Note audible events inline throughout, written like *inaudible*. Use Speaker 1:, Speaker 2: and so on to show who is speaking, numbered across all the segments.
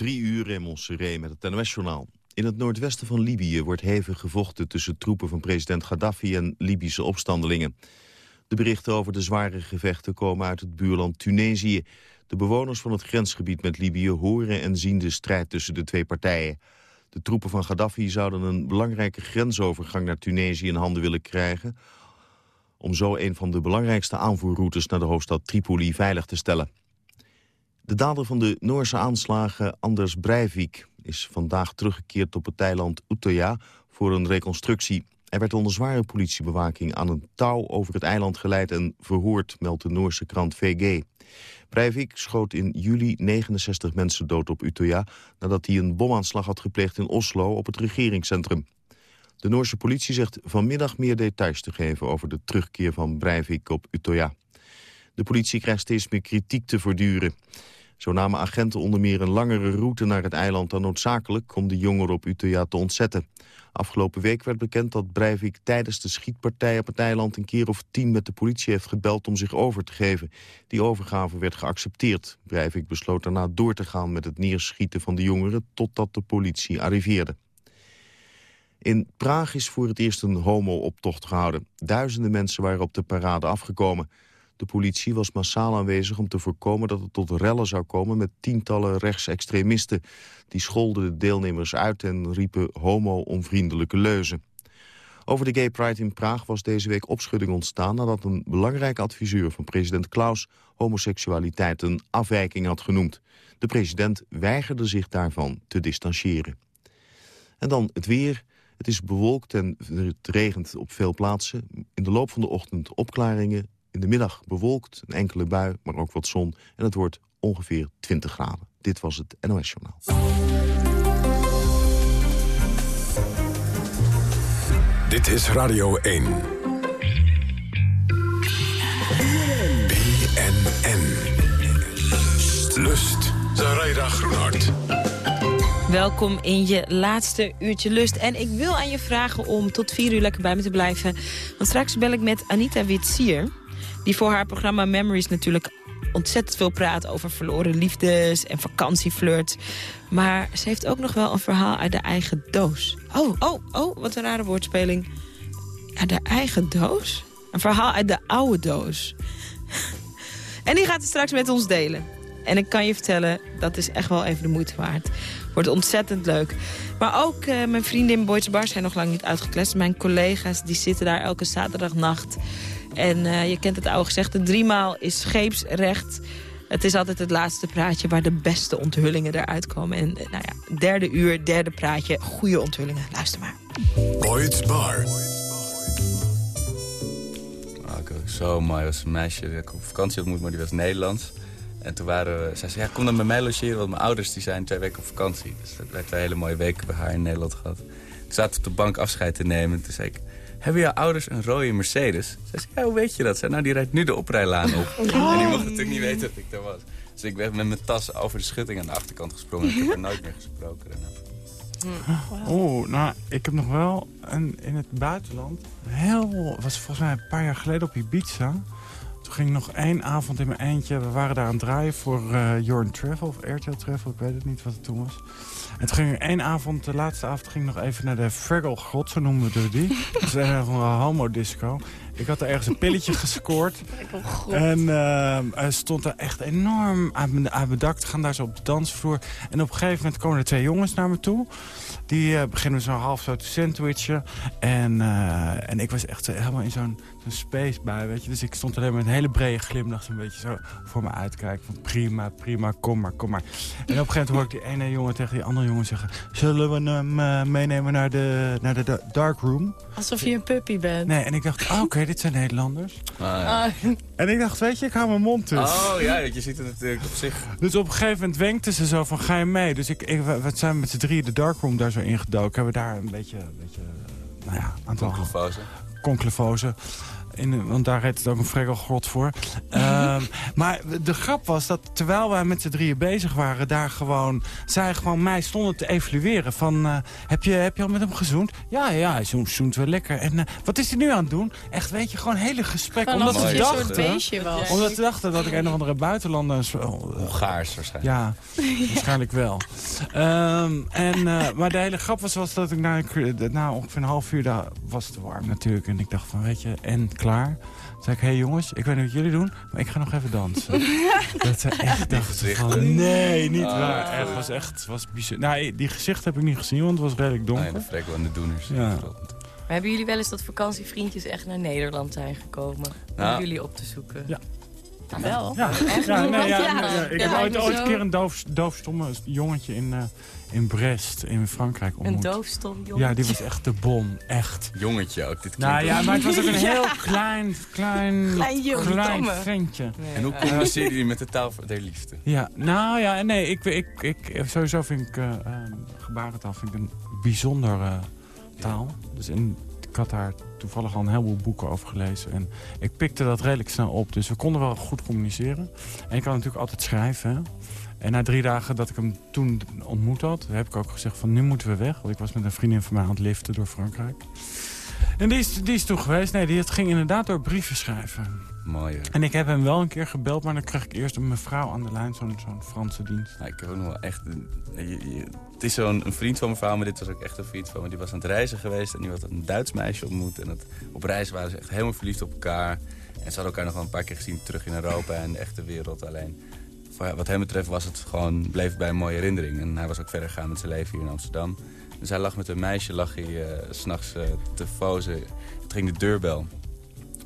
Speaker 1: Drie uur in Montserrat met het NOS-journaal. In het noordwesten van Libië wordt hevig gevochten tussen troepen van president Gaddafi en Libische opstandelingen. De berichten over de zware gevechten komen uit het buurland Tunesië. De bewoners van het grensgebied met Libië horen en zien de strijd tussen de twee partijen. De troepen van Gaddafi zouden een belangrijke grensovergang naar Tunesië in handen willen krijgen... om zo een van de belangrijkste aanvoerroutes naar de hoofdstad Tripoli veilig te stellen. De dader van de Noorse aanslagen, Anders Breivik, is vandaag teruggekeerd op het eiland Utøya voor een reconstructie. Hij werd onder zware politiebewaking aan een touw over het eiland geleid en verhoord, meldt de Noorse krant VG. Breivik schoot in juli 69 mensen dood op Utøya... nadat hij een bomaanslag had gepleegd in Oslo op het regeringscentrum. De Noorse politie zegt vanmiddag meer details te geven... over de terugkeer van Breivik op Utøya. De politie krijgt steeds meer kritiek te voortduren. Zo namen agenten onder meer een langere route naar het eiland dan noodzakelijk... om de jongeren op Utøya te ontzetten. Afgelopen week werd bekend dat Breivik tijdens de schietpartij op het eiland... een keer of tien met de politie heeft gebeld om zich over te geven. Die overgave werd geaccepteerd. Breivik besloot daarna door te gaan met het neerschieten van de jongeren... totdat de politie arriveerde. In Praag is voor het eerst een homo-optocht gehouden. Duizenden mensen waren op de parade afgekomen... De politie was massaal aanwezig om te voorkomen dat het tot rellen zou komen met tientallen rechtsextremisten. Die scholden de deelnemers uit en riepen homo-onvriendelijke leuzen. Over de Gay Pride in Praag was deze week opschudding ontstaan... nadat een belangrijke adviseur van president Klaus homoseksualiteit een afwijking had genoemd. De president weigerde zich daarvan te distancieren. En dan het weer. Het is bewolkt en het regent op veel plaatsen. In de loop van de ochtend opklaringen, in de middag bewolkt, een enkele bui, maar ook wat zon. En het wordt ongeveer 20 graden. Dit was het NOS Journaal.
Speaker 2: Dit is Radio 1. BNN. Lust. Zaraida Groenhart.
Speaker 3: Welkom in je laatste uurtje lust. En ik wil aan je vragen om tot vier uur lekker bij me te blijven. Want straks bel ik met Anita Witsier. Die voor haar programma Memories natuurlijk ontzettend veel praat over verloren liefdes en vakantieflirt. Maar ze heeft ook nog wel een verhaal uit de eigen doos. Oh, oh, oh, wat een rare woordspeling. Uit de eigen doos? Een verhaal uit de oude doos. *laughs* en die gaat het straks met ons delen. En ik kan je vertellen, dat is echt wel even de moeite waard. Wordt ontzettend leuk. Maar ook uh, mijn vrienden in Boyd's Bar zijn nog lang niet uitgeklest. Mijn collega's die zitten daar elke zaterdagnacht en uh, je kent het oude gezegde, driemaal is scheepsrecht. Het is altijd het laatste praatje waar de beste onthullingen eruit komen. En uh, nou ja, derde uur, derde praatje, goede onthullingen. Luister maar.
Speaker 2: Boyd's Bar.
Speaker 4: Oh, zo mooi. was een meisje dat ik op vakantie ontmoet, maar die was Nederlands. En toen waren we, zei ze, ja, kom dan bij mij logeren, want mijn ouders die zijn twee weken op vakantie. Dus dat werd een hele mooie weken bij haar in Nederland gehad. Ik zat op de bank afscheid te nemen. Toen zei ik, hebben jouw ouders een rode Mercedes? Ze zei, ja, hoe weet je dat? Zei, nou, die rijdt nu de oprijlaan op. En die mocht natuurlijk niet weten dat ik daar was. Dus ik ben met mijn tas over de schutting aan de achterkant gesprongen. Ik heb er nooit meer gesproken.
Speaker 5: Oeh, nou, ik heb nog wel een, in het buitenland... heel, was volgens mij een paar jaar geleden op Ibiza... Toen ging nog één avond in mijn eentje. We waren daar aan het draaien voor uh, Jorn Travel of Airtel Travel. Ik weet het niet wat het toen was. En toen ging één avond, de laatste avond, ging nog even naar de Fraggle God, zo noemen we die. Dat is een homo-disco. Ik had er ergens een pilletje *laughs* gescoord. en uh, stond er echt enorm aan mijn dak te gaan, daar zo op de dansvloer. En op een gegeven moment komen er twee jongens naar me toe. Die uh, beginnen zo half zo te sandwichen. En, uh, en ik was echt helemaal in zo'n space bij, weet je. Dus ik stond alleen met een hele brede glimlach zo'n beetje zo voor me uitkijken. Van prima, prima, kom maar, kom maar. En op een gegeven moment hoor ik die ene jongen tegen die andere jongen zeggen... Zullen we hem uh, meenemen naar de, naar de dark room?
Speaker 3: Alsof je een puppy bent.
Speaker 5: Nee, en ik dacht, oh, oké, dit zijn Nederlanders. Ah, ja. Ah. En ik dacht, weet je, ik hou mijn mond tussen.
Speaker 4: Oh ja, je ziet het natuurlijk op zich.
Speaker 5: Dus op een gegeven moment wenkten ze zo van, ga je mee? Dus ik, ik, we zijn met z'n drieën de darkroom daar zo ingedoken. Hebben we daar een beetje, een beetje nou ja,
Speaker 4: aantal... Conclevose.
Speaker 5: In, want daar heet het ook een freggelgrot voor. Ehm, *laughs* maar de grap was dat terwijl wij met z'n drieën bezig waren... daar gewoon, zij gewoon mij stonden te evalueren. Van, eh, heb, je, heb je al met hem gezoend? Ja, ja, hij zoent, zoent wel lekker. En eh, wat is hij nu aan het doen? Echt, weet je, gewoon hele gesprekken. Omdat ze, dachten,
Speaker 6: beestje was.
Speaker 5: omdat ze dachten dat ik een of andere buitenlander... zo-
Speaker 4: Hongaars waarschijnlijk.
Speaker 5: ja, *laughs* waarschijnlijk wel. Ehm, en, eh, maar de hele grap was, was dat ik na, na ongeveer een half uur... Daar was het te warm natuurlijk. En ik dacht van, weet je, en klaar. Toen zei ik, hé hey jongens, ik weet niet wat jullie doen... maar ik ga nog even dansen. *laughs* dat ze echt dachten van, nee, niet
Speaker 4: Ah.
Speaker 5: waar. Het was echt, was bizar. Nou, die gezicht heb ik niet gezien, want het was redelijk
Speaker 4: Nee,
Speaker 5: donker.
Speaker 4: de frekkel en de doeners.
Speaker 5: Ja.
Speaker 6: Maar hebben jullie wel eens dat vakantievriendjes echt naar Nederland zijn gekomen?
Speaker 4: Nou.
Speaker 6: Om jullie op te zoeken?
Speaker 5: Ja.
Speaker 6: Wel?
Speaker 5: Ja,
Speaker 6: Echt?
Speaker 5: ja, nee, ja,
Speaker 6: Ja.
Speaker 5: ja, ik
Speaker 6: Ja,
Speaker 5: heb ooit, ooit een keer een doof, doofstomme jongetje in, eh, in Brest, in Frankrijk
Speaker 6: Een
Speaker 5: ontmoet.
Speaker 6: doofstom jongen.
Speaker 5: Ja, die was echt de bom, echt.
Speaker 4: Jongetje ook. Dit
Speaker 5: Nou ja, maar het was ook een *laughs* heel klein, klein,
Speaker 6: Klein jongetje.
Speaker 5: ventje.
Speaker 6: Nee,
Speaker 4: En hoe
Speaker 6: eh,
Speaker 4: communiceerde jullie met de taal der liefde?
Speaker 5: Ja, nou ja, nee, ik, ik, ik, sowieso vind ik eh, ehm, gebarentaal vind ik een bijzondere taal. Dus in, ik had daar toevallig al een heleboel boeken over gelezen. En ik pikte dat redelijk snel op. Dus we konden wel goed communiceren. En ik kan natuurlijk altijd schrijven. hè. En na drie dagen dat ik hem toen ontmoet had... heb ik ook gezegd van nu moeten we weg. Want ik was met een vriendin van mij aan het liften door Frankrijk. En die is, die is toen geweest. Nee, die het ging inderdaad door brieven schrijven.
Speaker 4: Mooi. hè?
Speaker 5: En ik heb hem wel een keer gebeld, maar dan kreeg ik eerst een mevrouw aan de lijn, zo'n zo'n Franse dienst.
Speaker 4: Nou, ik heb ook nog wel echt... een- je- je- het is zo'n een vriend van mijn vrouw, maar dit was ook echt een vriend van me. Die was aan het reizen geweest en die had een Duits meisje ontmoet. En dat, op reis waren ze echt helemaal verliefd op elkaar. En ze hadden elkaar nog wel een paar keer gezien terug in Europa en de echte wereld. Alleen, wat hem betreft was het gewoon, bleef het bij een mooie herinnering. En hij was ook verder gegaan met zijn leven hier in Amsterdam. Dus hij lag met een meisje, lag hij eh, s s'nachts eh, te fozen. Het ging de deurbel.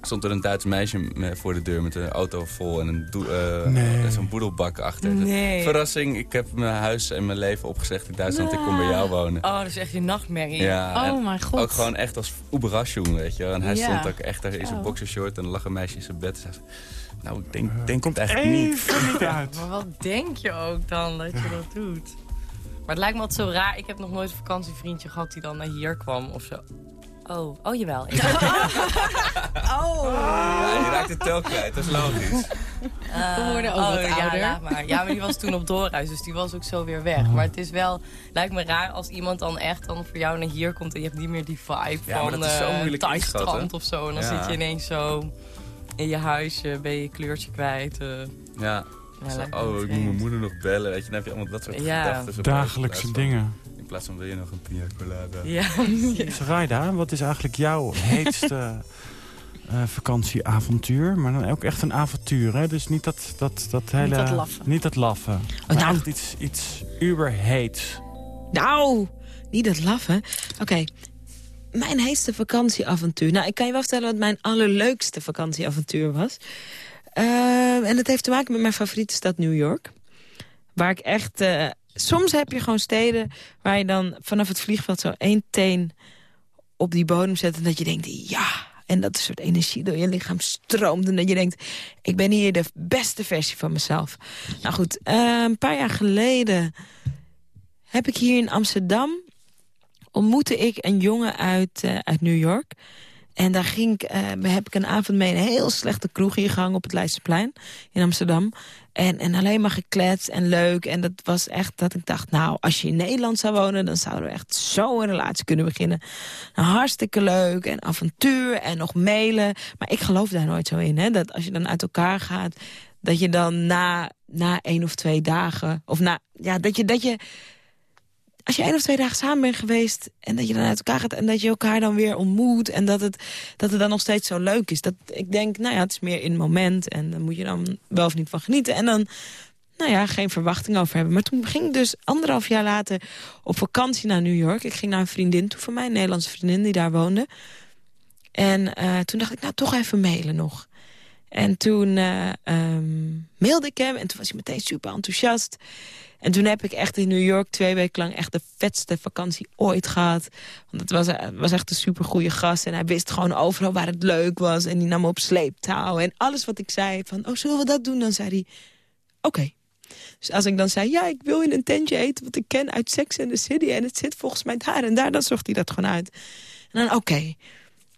Speaker 4: Stond er een Duits meisje me- voor de deur met een auto vol en een eh,
Speaker 5: Nee.
Speaker 4: zo'n boedelbak achter.
Speaker 6: Nee.
Speaker 4: Verrassing, ik heb mijn huis en mijn leven opgezegd in Duitsland. Ik kom bij jou wonen.
Speaker 6: Oh, dat is echt je nachtmerrie.
Speaker 4: Ja,
Speaker 6: oh mijn god.
Speaker 4: ook gewoon echt als Uberraschung, weet je. En hij
Speaker 6: Ja.
Speaker 4: stond ook echt daar in zijn
Speaker 6: Oh.
Speaker 4: boxershort en lag een meisje in zijn bed. Nou, ik denk, denk het eigenlijk niet.
Speaker 5: Even niet uit.
Speaker 6: Maar wat denk je ook dan dat je dat doet? Maar het lijkt me altijd zo raar. Ik heb nog nooit een vakantievriendje gehad die dan naar hier kwam of zo. Oh, oh jawel. *laughs* Ik-
Speaker 4: Ja, je raakt de tel kwijt, dat is logisch.
Speaker 6: Eh,
Speaker 7: We worden ook wat
Speaker 6: ja,
Speaker 7: ouder.
Speaker 6: laat maar. Ja, maar die was toen op doorreis, dus die was ook zo weer weg. Maar het is wel, lijkt me raar als iemand dan echt dan voor jou naar hier komt en je hebt niet meer die vibe
Speaker 4: Ja, maar
Speaker 6: van
Speaker 4: dat is zo
Speaker 6: eh,
Speaker 4: moeilijk
Speaker 6: of zo. En dan
Speaker 4: Ja.
Speaker 6: zit je ineens zo in je huisje, ben je je kleurtje kwijt. eh.
Speaker 4: Ja. Zo, oh, ik moet mijn moeder nog bellen, weet je. Dan heb je allemaal dat soort
Speaker 6: Ja.
Speaker 4: gedachten.
Speaker 5: Dagelijkse dingen.
Speaker 4: In plaats van wil je nog een pina colada.
Speaker 6: Ja. *laughs*
Speaker 5: Sarayda, wat is eigenlijk jouw heetste *laughs* eh, vakantieavontuur? Maar dan ook echt een avontuur, hè? Dus niet dat, dat, dat hele...
Speaker 7: dat laffen.
Speaker 5: Niet dat laffen. Maar
Speaker 3: nou.
Speaker 5: echt iets, iets uberheets.
Speaker 3: Nou, niet dat laffen. Oké, mijn heetste vakantieavontuur. Nou, ik kan je wel vertellen wat mijn allerleukste vakantieavontuur was. Ehm, en dat heeft te maken met mijn favoriete stad New York. Waar ik echt... eh, soms heb je gewoon steden waar je dan vanaf het vliegveld zo één teen op die bodem zet... en dat je denkt, ja... En dat een soort energie door je lichaam stroomt. En dat je denkt, ik ben hier de beste versie van mezelf. Nou goed, eh, een paar jaar geleden heb ik hier in Amsterdam... ontmoette ik een jongen uit, eh, uit New York. En daar ging ik, eh, heb ik een avond mee een heel slechte kroeg ingehangen... op het Leidseplein in Amsterdam. En, en alleen maar gekletst en leuk. En dat was echt dat ik dacht, nou, als je in Nederland zou wonen... dan zouden we echt zo een relatie kunnen beginnen. Nou, hartstikke leuk en avontuur en nog mailen. Maar ik geloof daar nooit zo in, hè. Dat als je dan uit elkaar gaat... dat je dan na, na één of twee dagen... of na, ja, dat je... Dat je als je één of twee dagen samen bent geweest... en dat je dan uit elkaar gaat en dat je elkaar dan weer ontmoet... en dat het, dat het dan nog steeds zo leuk is. Dat, ik denk, nou ja, het is meer in het moment... en dan moet je dan wel of niet van genieten. En dan, nou ja, geen verwachting over hebben. Maar toen ging ik dus anderhalf jaar later op vakantie naar New York. Ik ging naar een vriendin toe van mij, een Nederlandse vriendin die daar woonde. En eh, toen dacht ik, nou, toch even mailen nog. En toen eh, ehm, mailde ik hem en toen was hij meteen super enthousiast... En toen heb ik echt in New York twee weken lang echt de vetste vakantie ooit gehad. Want het was, eh, was echt een supergoeie gast. En hij wist gewoon overal waar het leuk was. En die nam me op sleeptouw. En alles wat ik zei van, oh, zullen we dat doen? Dan zei hij, oké. Dus als ik dan zei, ja, ik wil in een tentje eten... wat ik ken uit Sex and the City... en het zit volgens mij daar en daar, dan zocht hij dat gewoon uit. En dan, oké.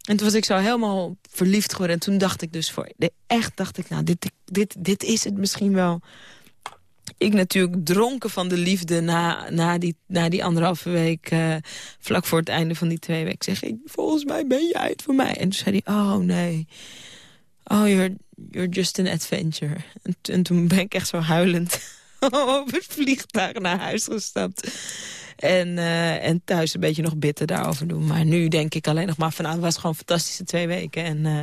Speaker 8: En toen was ik zo helemaal verliefd geworden. En toen dacht ik dus voor... Echt dacht ik, nou, dit, dit, dit is het misschien wel. Ik natuurlijk dronken van de liefde na, na, die, na die anderhalve week... Uh, vlak voor het einde van die twee weken. Zeg ik, volgens mij ben jij het voor mij. En toen zei hij, oh nee. Oh, you're, you're just an adventure. En, en toen ben ik echt zo huilend *laughs* over het vliegtuig naar huis gestapt. En, uh, en thuis een beetje nog bitter daarover doen. Maar nu denk ik alleen nog maar van... Nou, het was gewoon fantastische twee weken. En uh,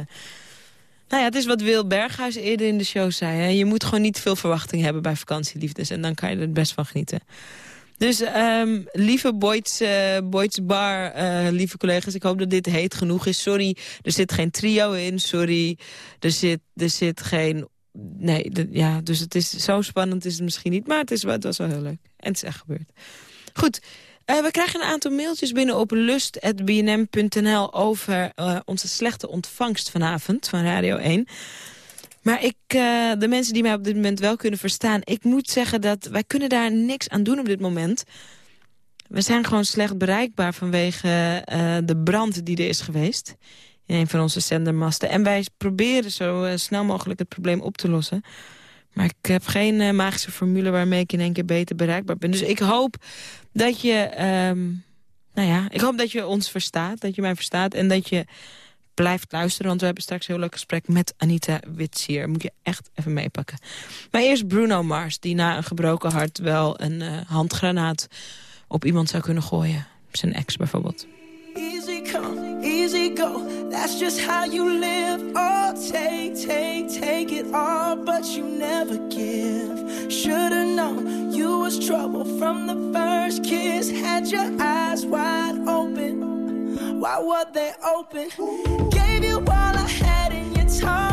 Speaker 8: nou ja, het is wat Wil Berghuis eerder in de show zei. Hè? Je moet gewoon niet veel verwachting hebben bij vakantieliefdes. En dan kan je er best van genieten. Dus um, lieve Boyd's, uh, Bar, uh, lieve collega's, ik hoop dat dit heet genoeg is. Sorry, er zit geen trio in. Sorry, er zit, er zit geen... Nee, ja, dus het is zo spannend is het misschien niet. Maar het, is, het was wel heel leuk. En het is echt gebeurd. Goed, uh, we krijgen een aantal mailtjes binnen op lust.bnm.nl... over uh, onze slechte ontvangst vanavond van Radio 1. Maar ik, uh, de mensen die mij op dit moment wel kunnen verstaan... ik moet zeggen dat wij kunnen daar niks aan doen op dit moment. We zijn gewoon slecht bereikbaar vanwege de brand die er is geweest... in een van onze zendermasten. En wij proberen zo snel mogelijk het probleem op te lossen... Maar ik heb geen uh, magische formule waarmee ik in één keer beter bereikbaar ben. Dus ik hoop dat je, um, nou ja, ik hoop dat je ons verstaat, dat je mij verstaat en dat je blijft luisteren. Want we hebben straks een heel leuk gesprek met Anita Witsier. Moet je echt even meepakken. Maar eerst Bruno Mars, die na een gebroken hart wel een uh, handgranaat op iemand zou kunnen gooien. Zijn ex bijvoorbeeld. Easy come, easy go. That's just how you live. Oh, take, take, take it all, but you never give. Should've known you was trouble from the first kiss. Had your eyes wide open. Why were they open? Gave you all I had and you tossed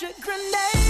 Speaker 8: your grenade.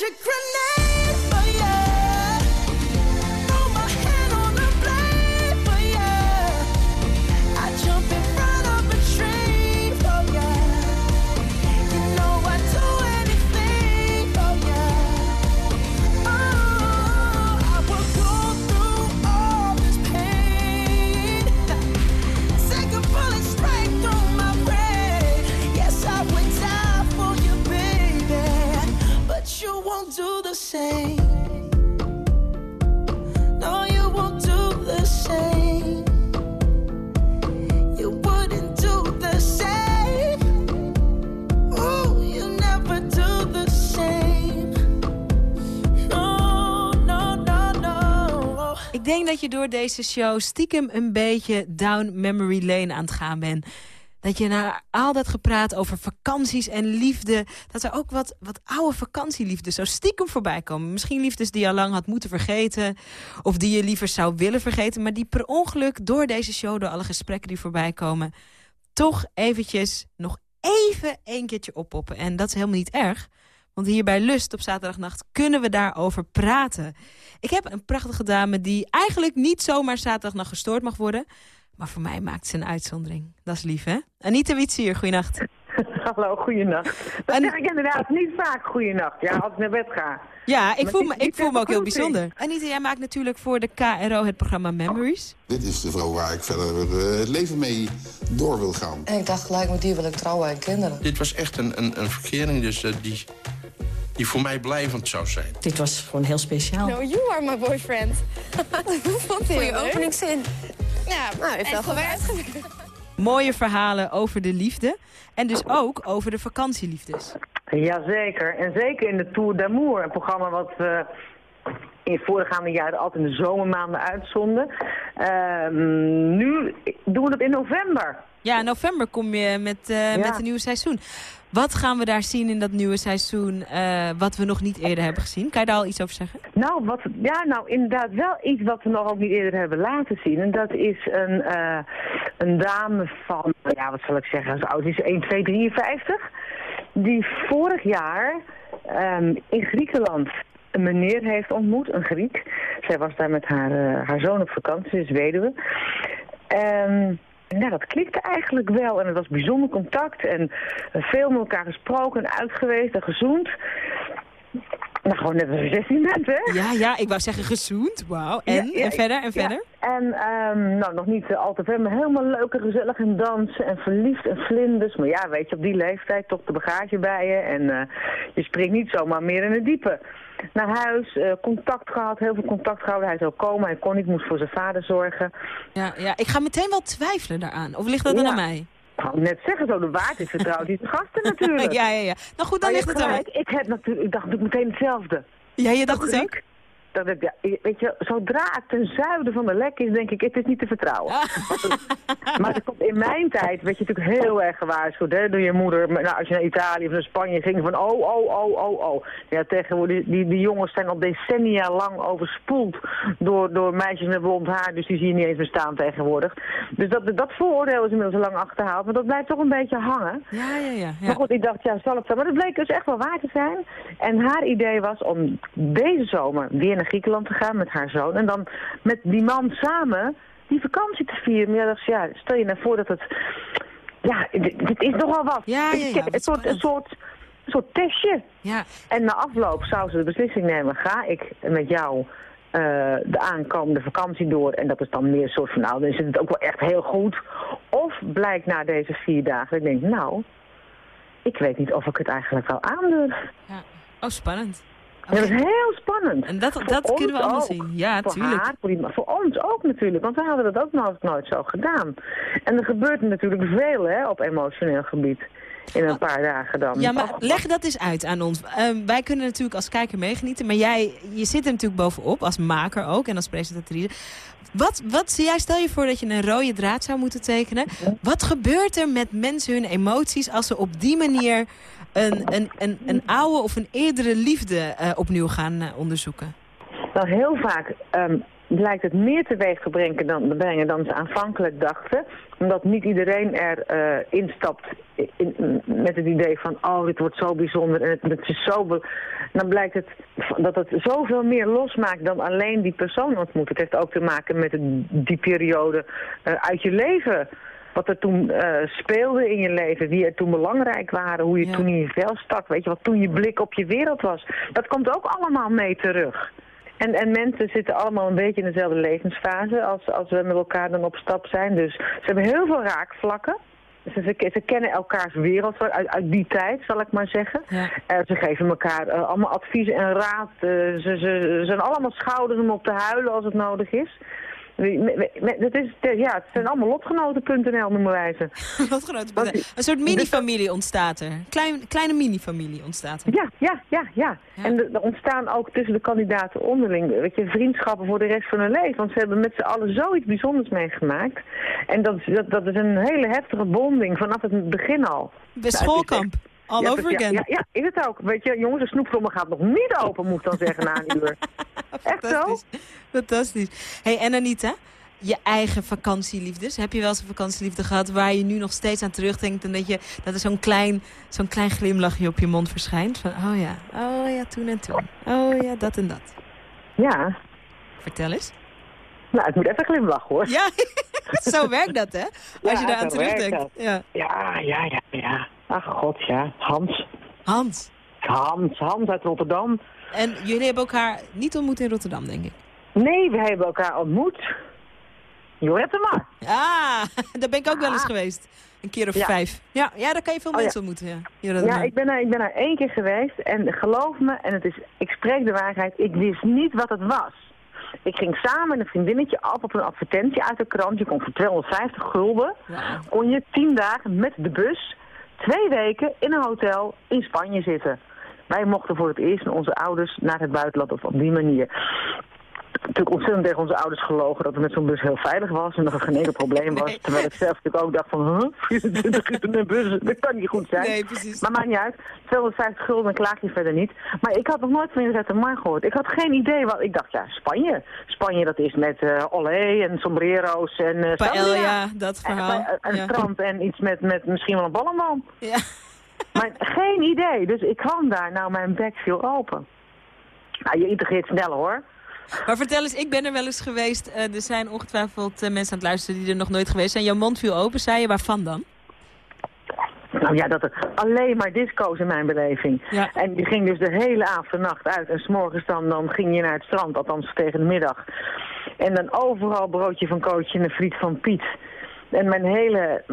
Speaker 8: you
Speaker 3: crazy. Deze show stiekem een beetje down memory lane aan het gaan bent. Dat je na al dat gepraat over vakanties en liefde... dat er ook wat, wat oude vakantieliefdes zo stiekem voorbij komen. Misschien liefdes die je al lang had moeten vergeten... of die je liever zou willen vergeten... maar die per ongeluk door deze show, door alle gesprekken die voorbij komen... toch eventjes nog even een keertje oppoppen. En dat is helemaal niet erg... Want hier bij Lust op zaterdagnacht kunnen we daarover praten. Ik heb een prachtige dame die eigenlijk niet zomaar zaterdagnacht gestoord mag worden. Maar voor mij maakt ze een uitzondering. Dat is lief, hè? Anita Witsier, goeienacht. *laughs*
Speaker 7: Hallo, goeienacht. Dat
Speaker 3: En-
Speaker 7: zeg ik inderdaad niet vaak goeienacht. Ja, als ik naar bed ga.
Speaker 3: Ja, ik
Speaker 7: Maar
Speaker 3: voel me, ik voel me ook heel bijzonder. Anita, jij maakt natuurlijk voor de KRO het programma Memories.
Speaker 9: Dit is de vrouw waar ik verder eh, het leven mee door wil gaan.
Speaker 10: En ik dacht gelijk, met die wil ik trouwen en kinderen.
Speaker 11: Dit was echt een, een, een verkering dus, eh, die, die voor mij blijvend zou zijn.
Speaker 12: Dit was gewoon heel speciaal.
Speaker 13: No, you are my boyfriend. *laughs* Voor
Speaker 10: je openingszin.
Speaker 13: Ja,
Speaker 10: Nou, heeft wel
Speaker 13: gewerkt.
Speaker 3: Mooie verhalen over de liefde. En dus ook over de vakantieliefdes.
Speaker 7: Jazeker. En zeker in de Tour d'Amour. Een programma wat we in voorgaande jaren altijd in de zomermaanden uitzonden. Ehm, nu doen we het in november.
Speaker 3: Ja, in november kom je met, eh,
Speaker 7: Ja.
Speaker 3: met een nieuw seizoen. Wat gaan we daar zien in dat nieuwe seizoen eh, wat we nog niet eerder hebben gezien? Kan je daar al iets over zeggen?
Speaker 7: Nou, wat, ja, nou, inderdaad wel iets wat we nog ook niet eerder hebben laten zien. En dat is een, eh, een dame van, ja, wat zal ik zeggen, zo oud is ze, 1, 2, 53. Die vorig jaar ehm, in Griekenland een meneer heeft ontmoet, een Griek. Zij was daar met haar, eh, haar zoon op vakantie, dus weduwe. En nou, dat klikte eigenlijk wel en het was bijzonder contact en veel met elkaar gesproken en uit geweest en gezoend. Nou, gewoon net als je 16 bent, hè?
Speaker 3: Ja, ja, ik wou zeggen gezoend. Wauw. En,
Speaker 7: Ja, ja,
Speaker 3: en verder, en
Speaker 7: ja.
Speaker 3: verder?
Speaker 7: En ehm, nou, nog niet eh, al te ver, maar helemaal leuk en gezellig en dansen en verliefd en vlinders. Maar ja, weet je, op die leeftijd toch de bagage bij je en eh, je springt niet zomaar meer in het diepe. Naar huis, eh, contact gehad, heel veel contact gehouden. Hij zou komen, hij kon niet, moest voor zijn vader zorgen.
Speaker 3: Ja, ja, ik ga meteen wel twijfelen daaraan. Of ligt dat dan
Speaker 7: Ja.
Speaker 3: aan mij?
Speaker 7: Ik wou net zeggen, zo de waard is vertrouwd die gasten *laughs* natuurlijk.
Speaker 3: ja, ja, ja. Nou goed, dan ligt het aan
Speaker 7: Ik, heb natuurlijk, ik dacht natuurlijk meteen hetzelfde.
Speaker 3: Ja, je dacht het ook?
Speaker 7: Dat ja, weet je, zodra het ten zuiden van de lek is, denk ik, het is niet te vertrouwen. *laughs* maar het komt in mijn tijd, werd je natuurlijk heel erg gewaarschuwd hè, door je moeder. Nou, als je naar Italië of naar Spanje ging, van oh, oh, oh, oh, oh. Ja, tegenwoordig, die, die jongens zijn al decennia lang overspoeld door, door meisjes met blond haar. Dus die zie je niet eens bestaan tegenwoordig. Dus dat, dat vooroordeel is inmiddels al lang achterhaald. Maar dat blijft toch een beetje hangen.
Speaker 3: Ja, ja, ja.
Speaker 7: Maar goed, ik dacht, ja, zal het zo. Maar dat bleek dus echt wel waar te zijn. En haar idee was om deze zomer weer naar Griekenland te gaan met haar zoon. En dan met die man samen die vakantie te vieren. Maar ja, ja, stel je nou voor dat het... Ja, dit, dit is nogal wat.
Speaker 3: Ja, ja,
Speaker 7: een, soort, een soort testje.
Speaker 3: ja.
Speaker 7: En na afloop zou ze de beslissing nemen, ga ik met jou eh, de aankomende vakantie door. En dat is dan meer een soort van, nou, dan is het ook wel echt heel goed. Of blijkt na deze vier dagen, ik denk, nou, ik weet niet of ik het eigenlijk wel aandurf.
Speaker 3: ja. Oh, spannend.
Speaker 7: Ja, dat is heel spannend.
Speaker 3: En dat,
Speaker 7: Voor
Speaker 3: dat kunnen we allemaal zien. Ja,
Speaker 7: voor
Speaker 3: tuurlijk.
Speaker 7: haar, voor, die, maar voor ons ook natuurlijk, want wij hadden dat ook nooit, nooit zo gedaan. En er gebeurt natuurlijk veel hè, op emotioneel gebied in een paar dagen dan.
Speaker 3: Ja, maar leg dat eens uit aan ons. Ehm, wij kunnen natuurlijk als kijker meegenieten, maar jij je zit er natuurlijk bovenop, als maker ook en als presentatrice. Wat, wat zie jij, stel je voor dat je een rode draad zou moeten tekenen. Wat gebeurt er met mensen hun emoties als ze op die manier een, een, een, een oude of een eerdere liefde eh, opnieuw gaan eh, onderzoeken?
Speaker 7: Nou, heel vaak ehm, lijkt het meer teweeg te brengen dan, brengen dan ze aanvankelijk dachten. Omdat niet iedereen er eh, instapt in, in- met het idee van... oh, dit wordt zo bijzonder en het, het is zo... Dan blijkt het dat het zoveel meer losmaakt dan alleen die persoon ontmoet. Het heeft ook te maken met het- die periode eh, uit je leven... Wat er toen eh, speelde in je leven, wie er toen belangrijk waren, hoe je
Speaker 3: Ja.
Speaker 7: toen in je vel stak, weet je, wat toen je blik op je wereld was. Dat komt ook allemaal mee terug. En, en mensen zitten allemaal een beetje in dezelfde levensfase als, als we met elkaar dan op stap zijn. Dus ze hebben heel veel raakvlakken. Ze, ze, ze kennen elkaars wereld uit, uit die tijd, zal ik maar zeggen.
Speaker 3: Ja.
Speaker 7: Eh, ze geven elkaar eh, allemaal advies en raad. Eh, ze, ze, ze zijn allemaal schouders om op te huilen als het nodig is. Dat is, ja, het zijn allemaal lotgenoten.nl noemen wij ze. *laughs*
Speaker 3: Lotgenoten.
Speaker 7: Want-
Speaker 3: Een soort mini-familie ontstaat er. Klein, kleine mini-familie ontstaat er.
Speaker 7: Ja, ja, ja, ja. En er ontstaan ook tussen de kandidaten onderling weet je, vriendschappen voor de rest van hun leven. Want ze hebben met z'n allen zoiets bijzonders meegemaakt. En dat, is- dat, dat is een hele heftige bonding vanaf het begin al.
Speaker 3: Bij
Speaker 7: Nou,
Speaker 3: schoolkamp. All
Speaker 7: ja,
Speaker 3: over again.
Speaker 7: Ja, ja, is het ook. Weet je, jongens, de snoeptrommel gaat nog niet open, moet ik dan zeggen, na een uur. *laughs* Echt zo?
Speaker 3: Fantastisch. Hey, en Anita, je eigen vakantieliefdes. Heb je wel eens een vakantieliefde gehad waar je nu nog steeds aan terugdenkt... en dat, je, dat er zo'n klein, zo'n klein glimlachje op je mond verschijnt? Van, oh ja, oh ja, toen en toen. Oh ja, dat en dat.
Speaker 7: Ja.
Speaker 3: Vertel eens.
Speaker 7: Nou, ik moet even glimlachen, hoor.
Speaker 3: Ja, *laughs* zo werkt dat, hè? Als je
Speaker 7: Ja,
Speaker 3: daar aan terugdenkt. Ja.
Speaker 7: Ja, ja, ja, ja. Ach, god, ja. Hans.
Speaker 3: Hans.
Speaker 7: Hans, Hans uit Rotterdam.
Speaker 3: En jullie hebben elkaar niet ontmoet in Rotterdam, denk ik.
Speaker 7: Nee, we hebben elkaar ontmoet. Jorette maar.
Speaker 3: Ah, *laughs* daar ben ik ook wel eens geweest. Een keer of
Speaker 7: Ja.
Speaker 3: vijf. Ja, ja, daar kan je veel
Speaker 7: Oh, ja.
Speaker 3: mensen ontmoeten. Ja,
Speaker 7: Ja,
Speaker 3: maar.
Speaker 7: ik ben, er, ik ben er één keer geweest en geloof me, en het is, ik spreek de waarheid, ik wist niet wat het was. Ik ging samen met een vriendinnetje af op een advertentie uit de krant. Je kon voor 250 gulden, kon je 10 dagen met de bus, twee weken in een hotel in Spanje zitten. Wij mochten voor het eerst onze ouders naar het buitenland of op die manier. Natuurlijk ontzettend tegen onze ouders gelogen dat het met zo'n bus heel veilig was en dat er geen enkel probleem was. Terwijl ik zelf natuurlijk ook dacht van, huh, 24 uur in een bus, dat kan niet goed zijn.
Speaker 3: Nee, precies.
Speaker 7: Maar maakt niet uit. 250 gulden, klaag je verder niet. Maar ik had nog nooit van Inzet Mar gehoord. Ik had geen idee wat... Ik dacht, ja, Spanje. Spanje, dat is met eh olé en sombrero's en... eh
Speaker 3: Paella, dat
Speaker 7: En,
Speaker 3: verhaal.
Speaker 7: en, en
Speaker 3: Ja.
Speaker 7: strand en iets met, met misschien wel een ballenman.
Speaker 3: Ja. *laughs*
Speaker 7: Maar geen idee. Dus ik kwam daar, nou mijn bek viel open. Nou, je integreert sneller hoor.
Speaker 3: Maar vertel eens, ik ben er wel eens geweest. Eh, er zijn ongetwijfeld eh, mensen aan het luisteren die er nog nooit geweest zijn. Jouw mond viel open, zei je. Waarvan dan?
Speaker 7: Nou ja, dat er alleen maar disco's in mijn beleving.
Speaker 3: Ja.
Speaker 7: En die ging dus de hele avond en nacht uit. En s'morgens dan, dan ging je naar het strand, althans tegen de middag. En dan overal broodje van Kootje en een friet van Piet. En mijn hele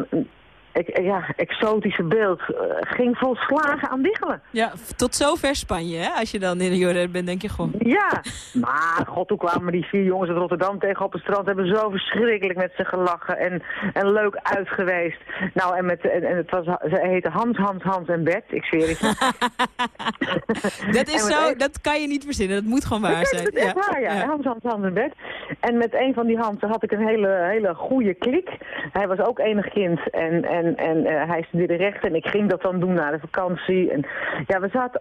Speaker 7: ja, exotische beeld eh, ging volslagen aan diggelen.
Speaker 3: Ja, tot zover Spanje, hè? Als je dan in de Jordan bent, denk je gewoon...
Speaker 7: Ja, maar god, toen kwamen die vier jongens uit Rotterdam tegen op het strand. Hebben zo verschrikkelijk met ze gelachen en, en leuk uitgeweest. Nou, en, met, en, en het was, ze heten Hans, Hans, Hans en Bert. Ik zweer het je. *laughs*
Speaker 3: Dat is zo,
Speaker 7: een-
Speaker 3: dat kan je niet verzinnen. Dat moet gewoon waar
Speaker 7: Dat
Speaker 3: zijn.
Speaker 7: is echt waar, ja. Hans, Hans, Hans en Bert. En met een van die Hansen had ik een hele, hele goede klik. Hij was ook enig kind en, en, en eh, hij studeerde rechten. En ik ging dat dan doen na de vakantie. En ja, we zaten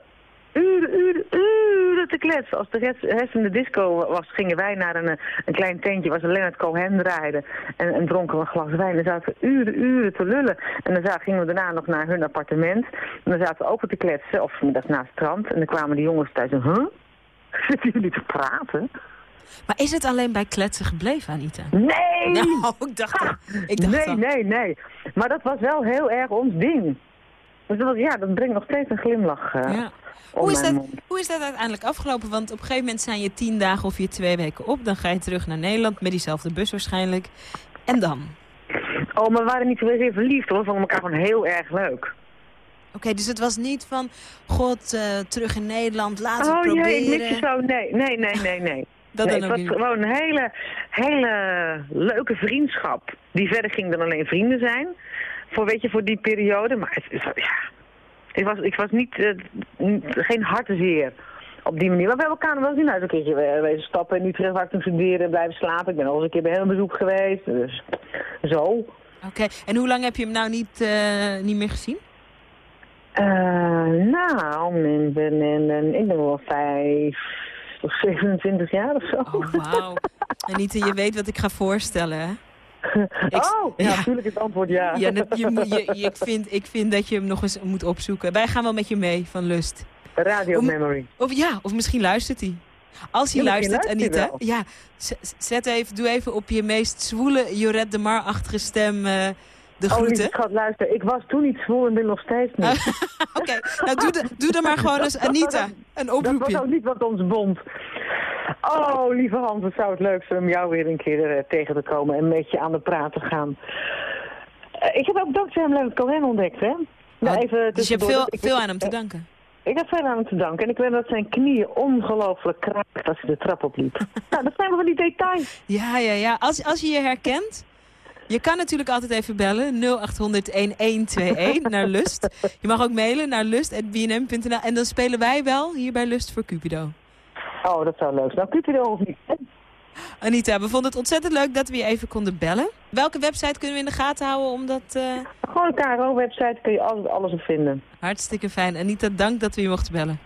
Speaker 7: uren, uren, uren te kletsen. Als de rest, in de disco was, gingen wij naar een, een klein tentje waar ze Leonard Cohen draaiden. En, en dronken we een glas wijn. En zaten we uren, uren te lullen. En dan gingen we daarna nog naar hun appartement. En dan zaten we ook te kletsen. Of dat naast het strand. En dan kwamen die jongens thuis en, huh? *laughs* Zitten jullie te praten?
Speaker 3: Maar is het alleen bij kletsen gebleven, Anita?
Speaker 7: Nee! *laughs*
Speaker 3: Nou, ik dacht,
Speaker 7: Ha!
Speaker 3: ik dacht
Speaker 7: nee,
Speaker 3: al.
Speaker 7: nee, nee. Maar dat was wel heel erg ons ding. Dus dat, ja, dat brengt nog steeds een glimlach eh,
Speaker 3: Ja. Hoe is, dat,
Speaker 7: mond.
Speaker 3: hoe is dat uiteindelijk afgelopen? Want op een gegeven moment zijn je tien dagen of je twee weken op. Dan ga je terug naar Nederland met diezelfde bus waarschijnlijk. En dan?
Speaker 7: Oh, maar we waren niet zozeer verliefd hoor. We vonden elkaar gewoon heel erg leuk.
Speaker 3: Oké, dus het was niet van... God, eh, terug in Nederland, laten we
Speaker 7: oh
Speaker 3: proberen.
Speaker 7: ik mis je zo. Nee, nee, nee, nee, nee.
Speaker 3: Dat
Speaker 7: nee,
Speaker 3: dan
Speaker 7: het was
Speaker 3: niet.
Speaker 7: gewoon een hele, hele leuke vriendschap. Die verder ging dan alleen vrienden zijn. Voor, weet je, voor die periode. Maar het, ja, ik, was, ik was niet, n- geen hartzeer op die manier. Maar we hebben elkaar nog wel zien uit een keertje we- wezen stappen in Utrecht waar ik toen studeerde en blijven slapen. Ik ben al eens een keer bij hem op bezoek geweest. Dus zo.
Speaker 3: Oké, en hoe lang heb je hem nou niet, eh, niet meer gezien?
Speaker 7: Eh, nou, ik ben, ik ben wel vijf of 27 jaar of zo.
Speaker 3: Oh, wauw. Anita, je weet wat ik ga voorstellen, hè? Ik-
Speaker 7: oh, ja,
Speaker 3: ja.
Speaker 7: natuurlijk het antwoord ja.
Speaker 3: Ja, dat, je, je, je- ik, vind, ik vind dat je hem nog eens moet opzoeken. Wij gaan wel met je mee van Lust.
Speaker 7: Radio Memory.
Speaker 3: Of ja, of misschien luistert hij. Als hij
Speaker 7: Ja,
Speaker 3: luistert, Anita.
Speaker 7: wel.
Speaker 3: Ja, zet even, doe even op je meest zwoele Joret de Mar-achtige stem eh, de
Speaker 7: Oh, lieve
Speaker 3: groeten.
Speaker 7: schat, luister. Ik was toen niet zwoel en ben nog steeds niet. *laughs*
Speaker 3: Oké, nou doe, de, doe dan maar gewoon eens Anita. Een
Speaker 7: Dat was
Speaker 3: oproepje.
Speaker 7: ook niet wat ons bond. Oh, lieve Hans, het zou het leuk zijn om jou weer een keer eh, tegen te komen en met je aan de praat te gaan. Eh, ik heb ook dankzij hem Leonard Cohen ontdekt, hè? Nou,
Speaker 3: Oh,
Speaker 7: even
Speaker 3: dus je hebt veel,
Speaker 7: ik-
Speaker 3: veel aan hem te
Speaker 7: eh,
Speaker 3: danken.
Speaker 7: Ik heb veel aan hem te danken. En ik weet dat zijn knieën ongelooflijk kraakt als hij de trap opliep. *laughs* nou, dat zijn wel die details.
Speaker 3: Ja, ja, ja. Als, als je je herkent... Je kan natuurlijk altijd even bellen. 0800-1121 naar Lust. Je mag ook mailen naar lust.bnm.nl. En dan spelen wij wel hier bij Lust voor Cupido.
Speaker 7: Oh, dat zou leuk zijn. Nou, Cupido of niet.
Speaker 3: Anita, we vonden het ontzettend leuk dat we je even konden bellen. Welke website kunnen we in de gaten houden om dat... eh,
Speaker 7: Gewoon een KRO-website kun je altijd alles op vinden.
Speaker 3: Hartstikke fijn. Anita, dank dat we je mochten bellen.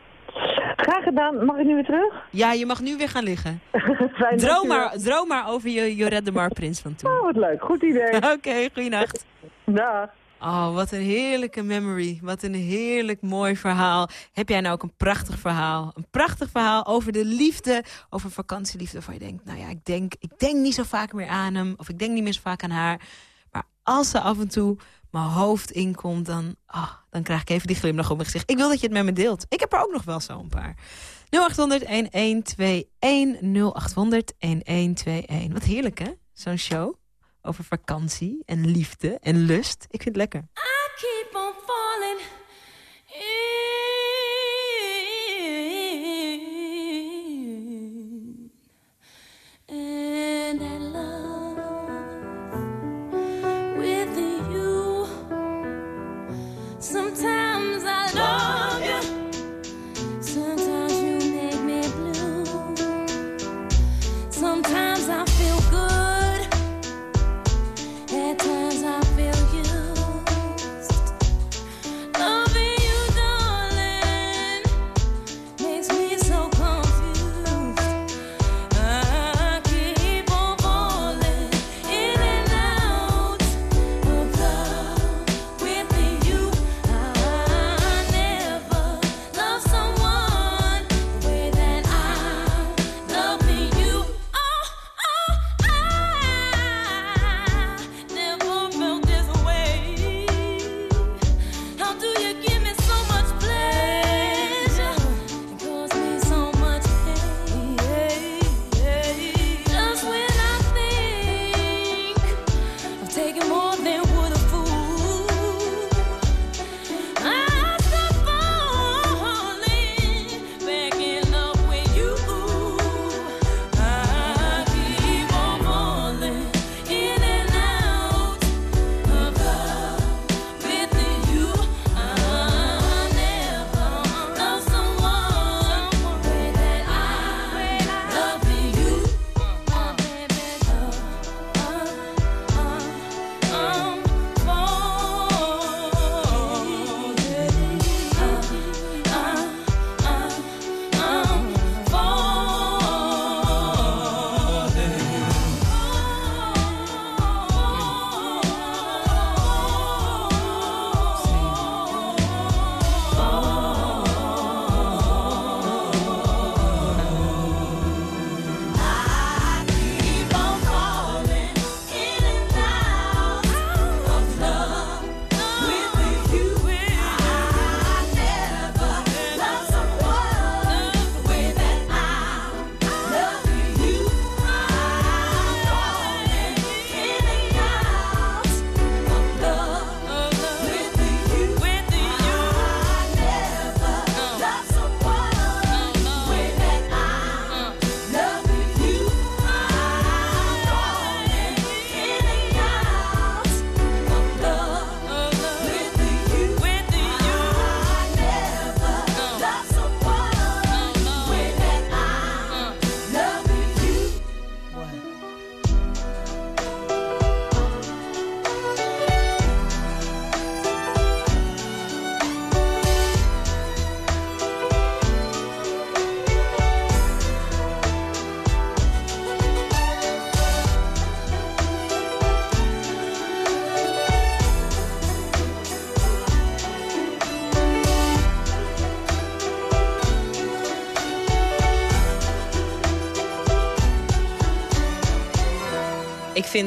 Speaker 7: Graag gedaan. Mag ik nu weer terug?
Speaker 3: Ja, je mag nu weer gaan liggen. *laughs*
Speaker 7: Fijn,
Speaker 3: Droom maar, droom maar over je Jorette de Mar Prins van toen.
Speaker 7: Oh, wat leuk. Goed idee. *laughs*
Speaker 3: Oké, goeienacht.
Speaker 7: Dag.
Speaker 3: Oh, wat een heerlijke memory. Wat een heerlijk mooi verhaal. Heb jij nou ook een prachtig verhaal? Een prachtig verhaal over de liefde, over vakantieliefde. Waarvan je denkt, nou ja, ik denk, ik denk niet zo vaak meer aan hem. Of ik denk niet meer zo vaak aan haar. Maar als ze af en toe mijn hoofd inkomt, dan, ah, dan krijg ik even die glimlach op mijn gezicht. Ik wil dat je het met me deelt. Ik heb er ook nog wel zo'n paar. 0800-1121, 0800-1121. Wat heerlijk, hè? Zo'n show over vakantie en liefde en lust. Ik vind het lekker.
Speaker 12: on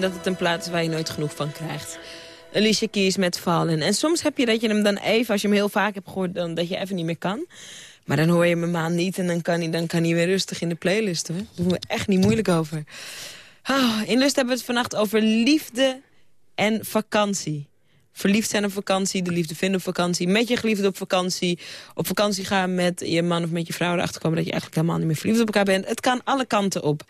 Speaker 3: dat het een plaats is waar je nooit genoeg van krijgt. Alicia Keys met Fallen. En soms heb je dat je hem dan even, als je hem heel vaak hebt gehoord... Dan, dat je even niet meer kan. Maar dan hoor je een maand niet en dan kan hij, dan kan hij weer rustig in de playlist. Hoor. Daar doen we echt niet moeilijk over. Ah, in Lust hebben we het vannacht over liefde en vakantie. verliefd zijn op vakantie, de liefde vinden op vakantie... met je geliefde op vakantie, op vakantie gaan met je man of met je vrouw... erachter komen dat je eigenlijk helemaal niet meer verliefd op elkaar bent. Het kan alle kanten op.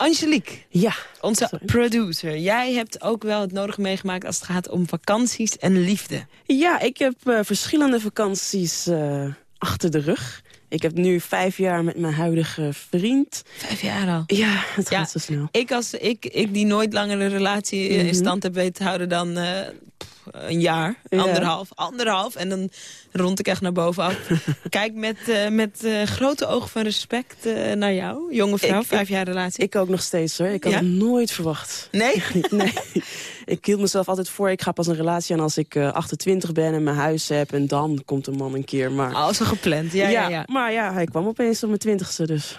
Speaker 3: Angelique,
Speaker 14: ja,
Speaker 3: onze producer. Jij hebt ook wel het nodige meegemaakt als het gaat om vakanties en liefde.
Speaker 14: Ja, ik heb eh, verschillende vakanties eh, achter de rug. Ik heb nu vijf jaar met mijn huidige vriend.
Speaker 3: Vijf jaar al?
Speaker 14: Ja, het gaat zo snel.
Speaker 3: Ik, als, ik, ik die nooit langer een relatie in
Speaker 14: Mhm.
Speaker 3: stand heb weten te houden dan eh, pff, een jaar,
Speaker 14: Ja.
Speaker 3: anderhalf, anderhalf. En dan rond ik echt naar bovenaf. *laughs* Kijk met, eh, met eh, grote ogen van respect eh, naar jou, jonge vrouw,
Speaker 14: Ik-
Speaker 3: vijf jaar relatie.
Speaker 14: Ik ook nog steeds hoor. Ik had
Speaker 3: Ja?
Speaker 14: het nooit verwacht.
Speaker 3: Nee? *laughs*
Speaker 14: nee. *laughs* Ik hield mezelf altijd voor, ik ga pas een relatie aan als ik eh, 28 ben en mijn huis heb. En dan komt een man een keer. Maar...
Speaker 3: Al zo gepland, ja, ja, ja.
Speaker 14: Maar ja, hij kwam opeens op mijn twintigste dus.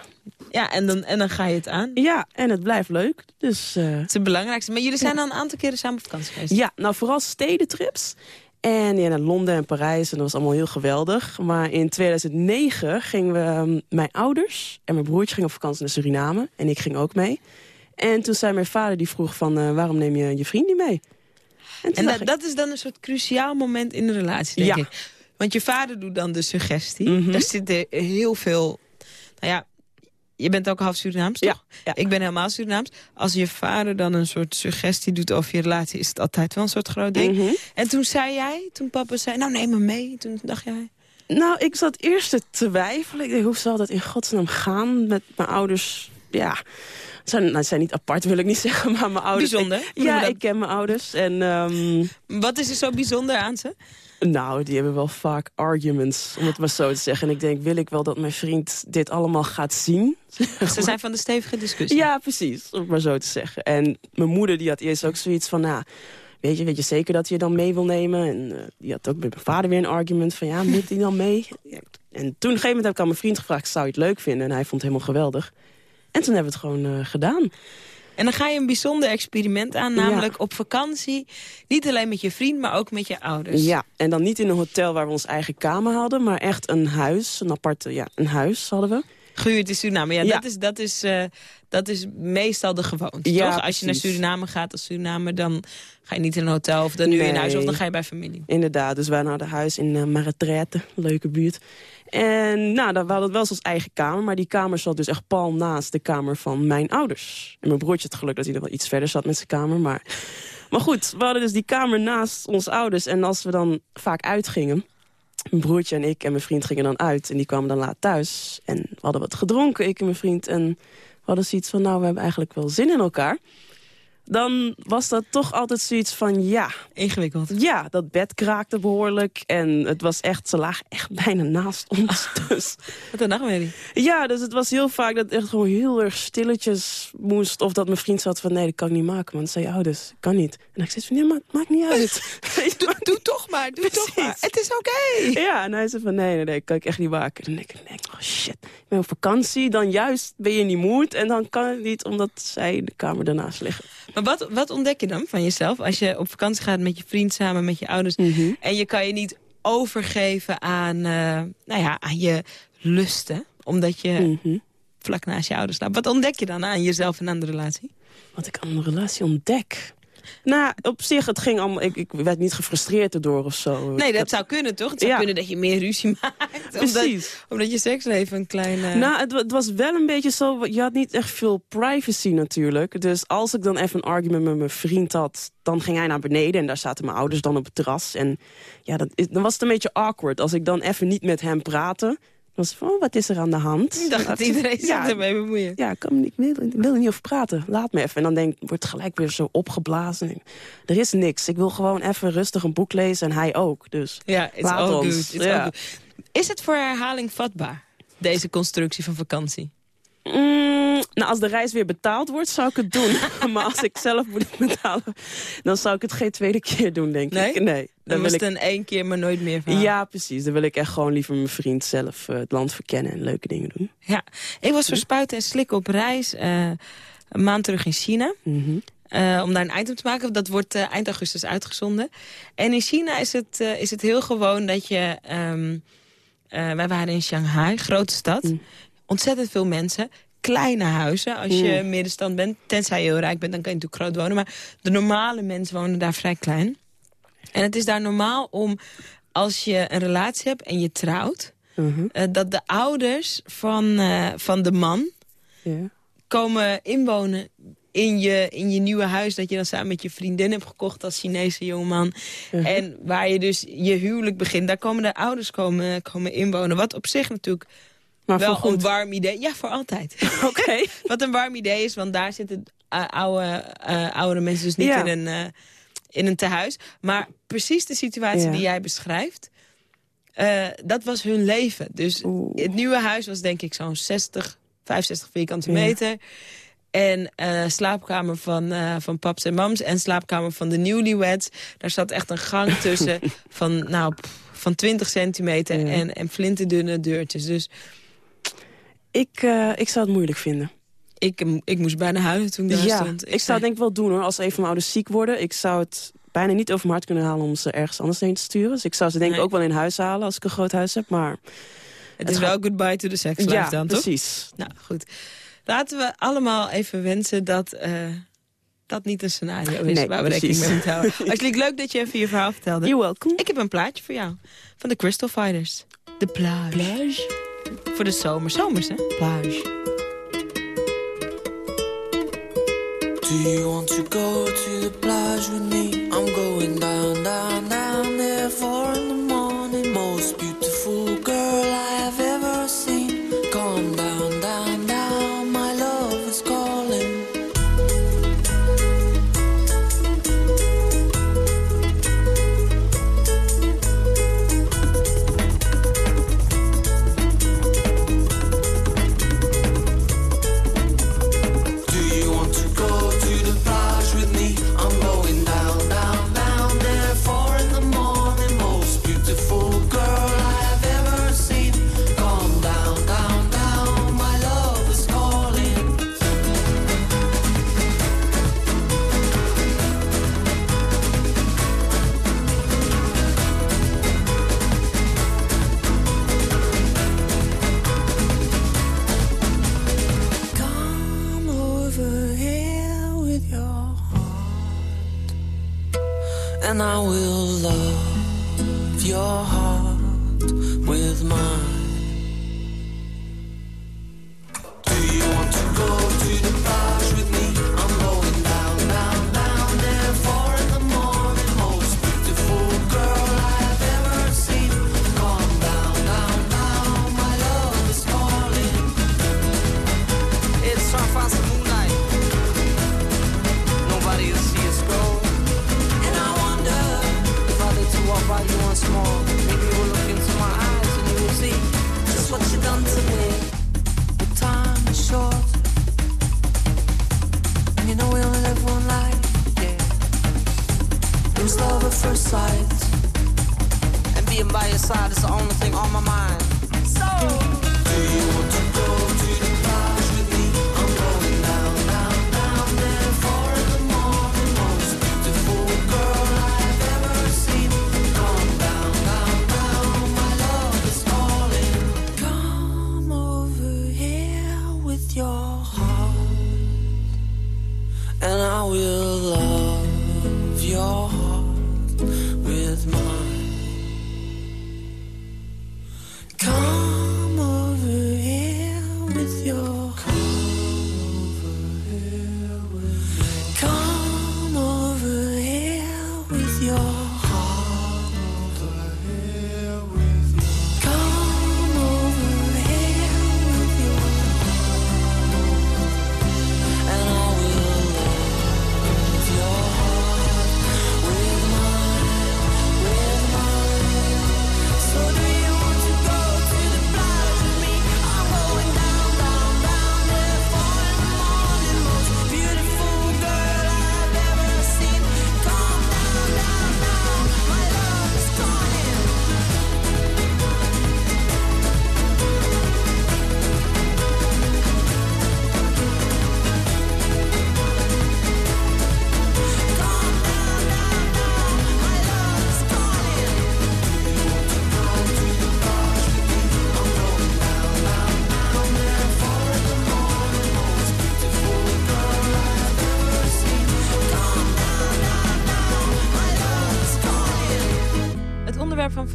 Speaker 3: Ja, en dan, en dan ga je het aan.
Speaker 14: Ja, en het blijft leuk. Dus, eh,
Speaker 3: Het is het belangrijkste. Maar jullie zijn al een aantal keren samen op vakantie geweest.
Speaker 14: Ja, nou vooral stedentrips. En ja, naar Londen en Parijs. En dat was allemaal heel geweldig. Maar in 2009 gingen we... ehm, mijn ouders en mijn broertje gingen op vakantie naar Suriname. En ik ging ook mee. En toen zei mijn vader, die vroeg van... eh, waarom neem je je vriend niet mee?
Speaker 3: En dat, dat is dan een soort cruciaal moment in de relatie, denk
Speaker 14: Ja.
Speaker 3: ik. Want je vader doet dan de suggestie.
Speaker 14: Mhm.
Speaker 3: Daar zit er heel veel... Nou ja, je bent ook half Surinaams, toch? Ik ben helemaal Surinaams. Als je vader dan een soort suggestie doet over je relatie... is het altijd wel een soort groot ding.
Speaker 14: Mhm.
Speaker 3: En toen zei jij, toen papa zei... nou, neem me mee. Toen dacht jij...
Speaker 14: Nou, ik zat eerst te twijfelen. Ik dacht, hoe zal dat in godsnaam gaan met mijn ouders? Ja, zijn, nou, zijn niet apart, wil ik niet *laughs* zeggen, maar mijn ouders...
Speaker 3: Bijzonder,
Speaker 14: Ik, ja, ik ken mijn ouders. En, ehm,
Speaker 3: Wat is er zo bijzonder aan ze?
Speaker 14: nou, die hebben wel vaak arguments, om het maar zo te zeggen. En ik denk, wil ik wel dat mijn vriend dit allemaal gaat zien? *laughs*
Speaker 3: Ze zijn van de stevige discussie.
Speaker 14: Ja, precies, om het maar zo te zeggen. En mijn moeder die had eerst ook zoiets van... Nou, weet, je, weet je zeker dat je dan mee wil nemen? En eh, die had ook met mijn vader weer een argument van... ja, moet hij dan mee? *laughs* En toen op een gegeven moment heb ik aan mijn vriend gevraagd... zou je het leuk vinden? En hij vond het helemaal geweldig. En toen hebben we het gewoon eh, gedaan.
Speaker 3: En dan ga je een bijzonder experiment aan, namelijk op vakantie. Niet alleen met je vriend, maar ook met je ouders.
Speaker 14: Ja, en dan niet in een hotel waar we ons eigen kamer hadden... maar echt een huis, een aparte, ja, een huis hadden we.
Speaker 3: Gehuurd in Suriname. Ja,
Speaker 14: Ja.
Speaker 3: Dat, is, dat, is, eh, dat is meestal de gewoonte,
Speaker 14: Ja,
Speaker 3: toch? Als je naar. Suriname gaat als Surinamer... dan ga je niet in een hotel of dan nu in
Speaker 14: Nee.
Speaker 3: huis... of dan ga je bij familie.
Speaker 14: Inderdaad, dus wij hadden huis in uh, Maretraite, leuke buurt. En nou, dan, we hadden wel zo'n eigen kamer, maar die kamer zat dus echt pal naast de kamer van mijn ouders. En mijn broertje had het geluk dat hij nog wel iets verder zat met zijn kamer, maar... Maar goed, we hadden dus die kamer naast onze ouders. En als we dan vaak uitgingen, mijn broertje en ik en mijn vriend gingen dan uit. En die kwamen dan laat thuis. En we hadden wat gedronken, ik en mijn vriend. En we hadden zoiets van, nou, we hebben eigenlijk wel zin in elkaar. Dan was dat toch altijd zoiets van, ja...
Speaker 3: Ingewikkeld.
Speaker 14: Ja, dat bed kraakte behoorlijk. En het was echt, ze lagen echt *laughs* bijna naast ons. Dus.
Speaker 3: Wat een nachtmerrie.
Speaker 14: Ja, dus het was heel vaak dat echt gewoon heel erg stilletjes moest. Of dat mijn vriend zat van, nee, dat kan ik niet maken. Want zei je ouders, kan niet. En ik zei van, nee, maar het maakt niet uit. *laughs*
Speaker 3: doe, doe toch maar, doe toch maar. Het is oké.
Speaker 14: Ja, en hij zei van, nee, nee, nee, kan ik echt niet maken. En denk ik, nee, oh shit, ik ben op vakantie. Dan juist ben je in die mood. En dan kan het niet, omdat zij in de kamer daarnaast liggen.
Speaker 3: Maar wat, wat ontdek je dan van jezelf als je op vakantie gaat met je vriend samen met je ouders...
Speaker 14: Mhm.
Speaker 3: en je kan je niet overgeven aan, eh, nou ja, aan je lusten... omdat je
Speaker 14: Mhm.
Speaker 3: vlak naast je ouders staat. Wat ontdek je dan aan jezelf en aan de relatie?
Speaker 14: Wat ik aan een relatie ontdek? Nou, op zich, het ging allemaal, ik, ik werd niet gefrustreerd erdoor of zo.
Speaker 3: Nee, dat zou kunnen, toch? Het zou
Speaker 14: Ja.
Speaker 3: kunnen dat je meer ruzie *laughs* maakt. Omdat,
Speaker 14: Precies.
Speaker 3: omdat je seksleven een klein...
Speaker 14: Nou, het, wa- het was wel een beetje zo... Je had niet echt veel privacy natuurlijk. Dus als ik dan even een argument met mijn vriend had... dan ging hij naar beneden en daar zaten mijn ouders dan op het terras. En ja, dat, dan was het een beetje awkward. Als ik dan even niet met hem praatte... dan was van, oh, wat is er aan de hand?
Speaker 3: ik dacht dat iedereen zich
Speaker 14: Ja.
Speaker 3: ermee bemoeien.
Speaker 14: Ja, ik, wil, ik wil er niet over praten. Laat me even. En dan denk, ik, wordt gelijk weer zo opgeblazen. En er is niks. Ik wil gewoon even rustig een boek lezen en hij ook. Dus
Speaker 3: Ja, it's
Speaker 14: laat
Speaker 3: all
Speaker 14: ons.
Speaker 3: good. It's
Speaker 14: Ja.
Speaker 3: all good. Is het voor herhaling vatbaar, deze constructie van vakantie?
Speaker 14: Mm, nou, als de reis weer betaald wordt, zou ik het doen. *laughs* maar als ik zelf moet betalen, dan zou ik het geen tweede keer doen, denk
Speaker 3: Nee?
Speaker 14: ik. Nee.
Speaker 3: Dan
Speaker 14: wil
Speaker 3: was
Speaker 14: ik...
Speaker 3: het een één keer, maar nooit meer verhaal.
Speaker 14: Ja, precies. Dan wil ik echt gewoon liever mijn vriend zelf eh, het land verkennen en leuke dingen doen.
Speaker 3: Ja, ik was voor spuiten en slikken op reis eh, een maand terug in China.
Speaker 14: Mhm.
Speaker 3: eh, om daar een item te maken. Dat wordt eind augustus uitgezonden. En in China is het, is het heel gewoon dat je... eh, wij waren in Shanghai, grote stad.
Speaker 14: Mm.
Speaker 3: Ontzettend veel mensen. Kleine huizen. Als je
Speaker 14: Mm.
Speaker 3: middenstand bent, tenzij je heel rijk bent... dan kan je natuurlijk groot wonen. Maar de normale mensen wonen daar vrij klein. En het is daar normaal om, als je een relatie hebt en je trouwt...
Speaker 14: Mhm.
Speaker 3: eh, dat de ouders van, eh, van de man komen inwonen in je, in je nieuwe huis... dat je dan samen met je vriendin hebt gekocht als Chinese jongeman.
Speaker 14: Mhm.
Speaker 3: En waar je dus je huwelijk begint, daar komen de ouders komen, komen inwonen. Wat op zich natuurlijk
Speaker 14: Maar
Speaker 3: wel
Speaker 14: voor
Speaker 3: een warm idee... Ja, voor altijd. *laughs*
Speaker 14: Oké. *laughs*
Speaker 3: Wat een warm idee is, want daar zitten uh, oude, eh, oudere mensen dus niet
Speaker 14: Ja.
Speaker 3: in, een, eh, in een tehuis. Maar precies de situatie
Speaker 14: Ja.
Speaker 3: die jij beschrijft, eh, dat was hun leven. Dus het nieuwe huis was denk ik zo'n 60, 65 vierkante
Speaker 14: Ja.
Speaker 3: meter. En eh, slaapkamer van, eh, van paps en mams en slaapkamer van de newlyweds. Daar zat echt een gang *laughs* tussen van, nou, pff, van 20 centimeter
Speaker 14: Ja.
Speaker 3: en, en flinterdunne deurtjes. Dus
Speaker 14: Ik, eh, ik zou het moeilijk vinden.
Speaker 3: ik, ik moest bijna huilen toen ik daar
Speaker 14: ja,
Speaker 3: stond.
Speaker 14: ik, zou het denk ik wel doen hoor. Als een van mijn ouders ziek worden. Ik zou het bijna niet over mijn hart kunnen halen om ze ergens anders heen te sturen. Dus ik zou ze denk ik
Speaker 3: Nee.
Speaker 14: ook wel in huis halen als ik een groot huis heb. Maar
Speaker 3: Het is wel goodbye to the sex life
Speaker 14: ja,
Speaker 3: dan, toch?
Speaker 14: precies.
Speaker 3: Nou, goed. Laten we allemaal even wensen dat eh, dat niet een scenario is
Speaker 14: Nee,
Speaker 3: waar we
Speaker 14: precies.
Speaker 3: rekening mee moeten houden. Angelique, leuk dat je even je verhaal vertelde.
Speaker 14: You're welcome.
Speaker 3: Ik heb een plaatje voor jou. Van de Crystal Fighters. De plage. Voor de zomer. Zomers, hè? Plage.
Speaker 15: Do you want to go to the plage with me? I'm going down, down, down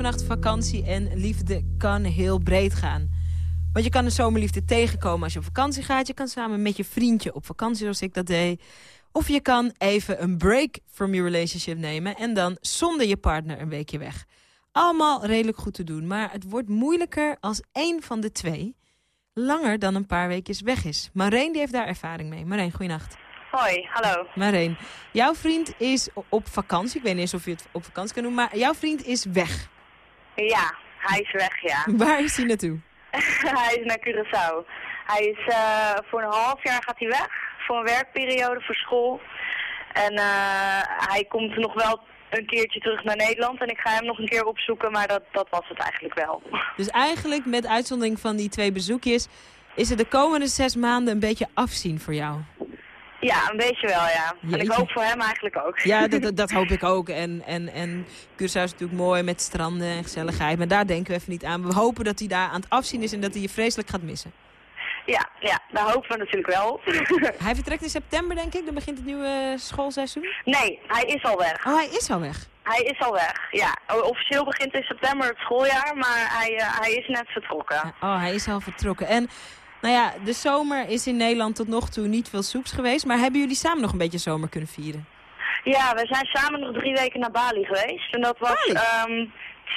Speaker 3: vakantie en liefde kan heel breed gaan. Want je kan een zomerliefde tegenkomen als je op vakantie gaat. Je kan samen met je vriendje op vakantie, zoals ik dat deed. Of je kan even een break from your relationship nemen... en dan zonder je partner een weekje weg. Allemaal redelijk goed te doen. Maar het wordt moeilijker als één van de twee... langer dan een paar weekjes weg is. Marijn die heeft daar ervaring mee. Marijn, goeienacht.
Speaker 16: Hoi, hallo.
Speaker 3: Marijn, jouw vriend is op vakantie. Ik weet niet eens of je het op vakantie kan doen, maar jouw vriend is weg.
Speaker 16: Ja, hij is weg, ja. *laughs*
Speaker 3: Waar is hij naartoe? *laughs*
Speaker 16: hij is naar Curaçao. Hij is eh, voor een half jaar gaat hij weg. Voor een werkperiode, voor school. En eh, hij komt nog wel een keertje terug naar Nederland. En ik ga hem nog een keer opzoeken, maar dat, dat was het eigenlijk wel. *laughs*
Speaker 3: Dus eigenlijk, met uitzondering van die twee bezoekjes... is het de komende zes maanden een beetje afzien voor jou.
Speaker 16: Ja, een beetje wel, ja. En ik hoop voor hem eigenlijk ook.
Speaker 3: Ja, *laughs* dat, dat, hoop ik ook. En, en, en Curaçao is natuurlijk mooi met stranden en gezelligheid. Maar daar denken we even niet aan. We hopen dat hij daar aan het afzien is en dat hij je vreselijk gaat missen.
Speaker 16: Ja, ja, daar hopen we natuurlijk wel. *laughs*
Speaker 3: Hij vertrekt in september, denk ik. Dan begint het nieuwe schoolseizoen.
Speaker 16: nee, hij is al weg.
Speaker 3: Oh, hij is al weg.
Speaker 16: Hij is al weg, ja. Officieel begint in september het schooljaar, maar hij, eh, hij is net vertrokken.
Speaker 3: Oh, hij is al vertrokken. En nou ja, de zomer is in Nederland tot nog toe niet veel soeps geweest. Maar hebben jullie samen nog een beetje zomer kunnen vieren?
Speaker 16: Ja, we zijn samen nog drie weken naar Bali geweest. En dat was ehm,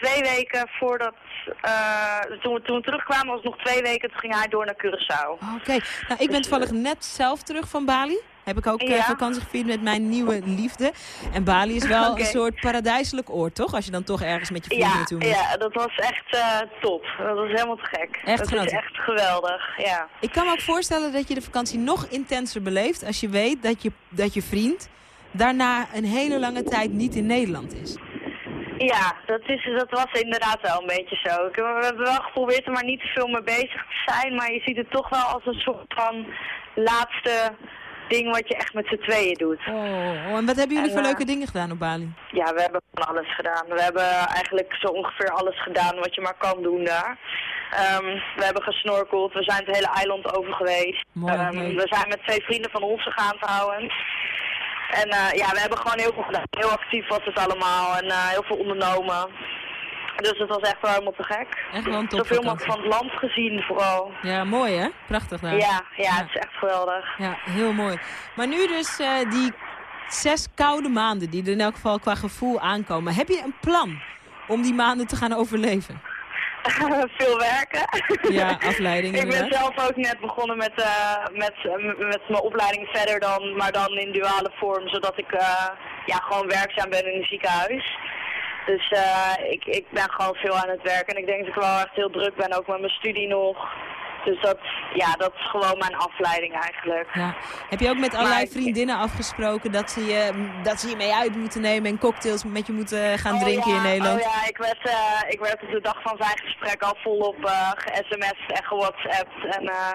Speaker 16: twee weken voordat... eh, toen, we, toen we terugkwamen was het nog twee weken, toen ging hij door naar Curaçao.
Speaker 3: Oké, nou ik ben toevallig net zelf terug van Bali. Heb ik ook eh,
Speaker 16: Ja.
Speaker 3: vakantie gevierd met mijn nieuwe liefde. En Bali is wel *laughs* een soort paradijselijk oord, toch? Als je dan toch ergens met je vrienden
Speaker 16: Ja,
Speaker 3: naartoe moet.
Speaker 16: ja, dat was echt eh, top. Dat was helemaal te gek.
Speaker 3: Echt
Speaker 16: dat is echt geweldig, ja.
Speaker 3: Ik kan me ook voorstellen dat je de vakantie nog intenser beleeft... als je weet dat je, dat je vriend daarna een hele lange tijd niet in Nederland is.
Speaker 16: Ja, dat, is, dat was inderdaad wel een beetje zo. Ik, we hebben wel geprobeerd er maar niet te veel mee bezig te zijn, maar je ziet het toch wel als een soort van laatste ding wat je echt met z'n tweeën doet.
Speaker 3: Oh, en wat hebben jullie
Speaker 16: En,
Speaker 3: voor
Speaker 16: eh,
Speaker 3: leuke dingen gedaan op Bali?
Speaker 16: Ja, we hebben van alles gedaan. We hebben eigenlijk zo ongeveer alles gedaan wat je maar kan doen daar. Ehm, we hebben gesnorkeld, we zijn het hele eiland over geweest.
Speaker 3: Mooi,
Speaker 16: Ehm, we zijn met twee vrienden van ons gegaan trouwens. En eh, ja, we hebben gewoon heel veel gedaan. Heel actief was het allemaal en eh, heel veel ondernomen. Dus het was echt wel helemaal te gek.
Speaker 3: Echt wel een
Speaker 16: Zoveel mogelijk van het land gezien vooral.
Speaker 3: Ja, mooi hè? Prachtig daar.
Speaker 16: Ja, ja, het is echt geweldig.
Speaker 3: Ja, heel mooi. Maar nu dus eh, die zes koude maanden die er in elk geval qua gevoel aankomen. Heb je een plan om die maanden te gaan overleven? *laughs*
Speaker 16: Veel werken.
Speaker 3: Ja, *laughs* afleiding
Speaker 16: Ik ben zelf ook net begonnen met, eh, met, met mijn opleiding verder dan, maar dan in duale vorm, zodat ik eh, ja, gewoon werkzaam ben in een ziekenhuis. Dus eh, ik, ik ben gewoon veel aan het werken en ik denk dat ik wel echt heel druk ben, ook met mijn studie nog. Dus dat, ja, dat is gewoon mijn afleiding eigenlijk.
Speaker 3: Ja. Heb je ook met allerlei
Speaker 16: Maar-
Speaker 3: vriendinnen afgesproken dat ze, je, dat ze je mee uit moeten nemen en cocktails met je moeten gaan
Speaker 16: Oh
Speaker 3: drinken
Speaker 16: ja,
Speaker 3: in Nederland?
Speaker 16: Oh ja, ik werd, eh, ik werd op de dag van zijn gesprek al volop eh ge-sms'd en ge-whatsappt. En eh,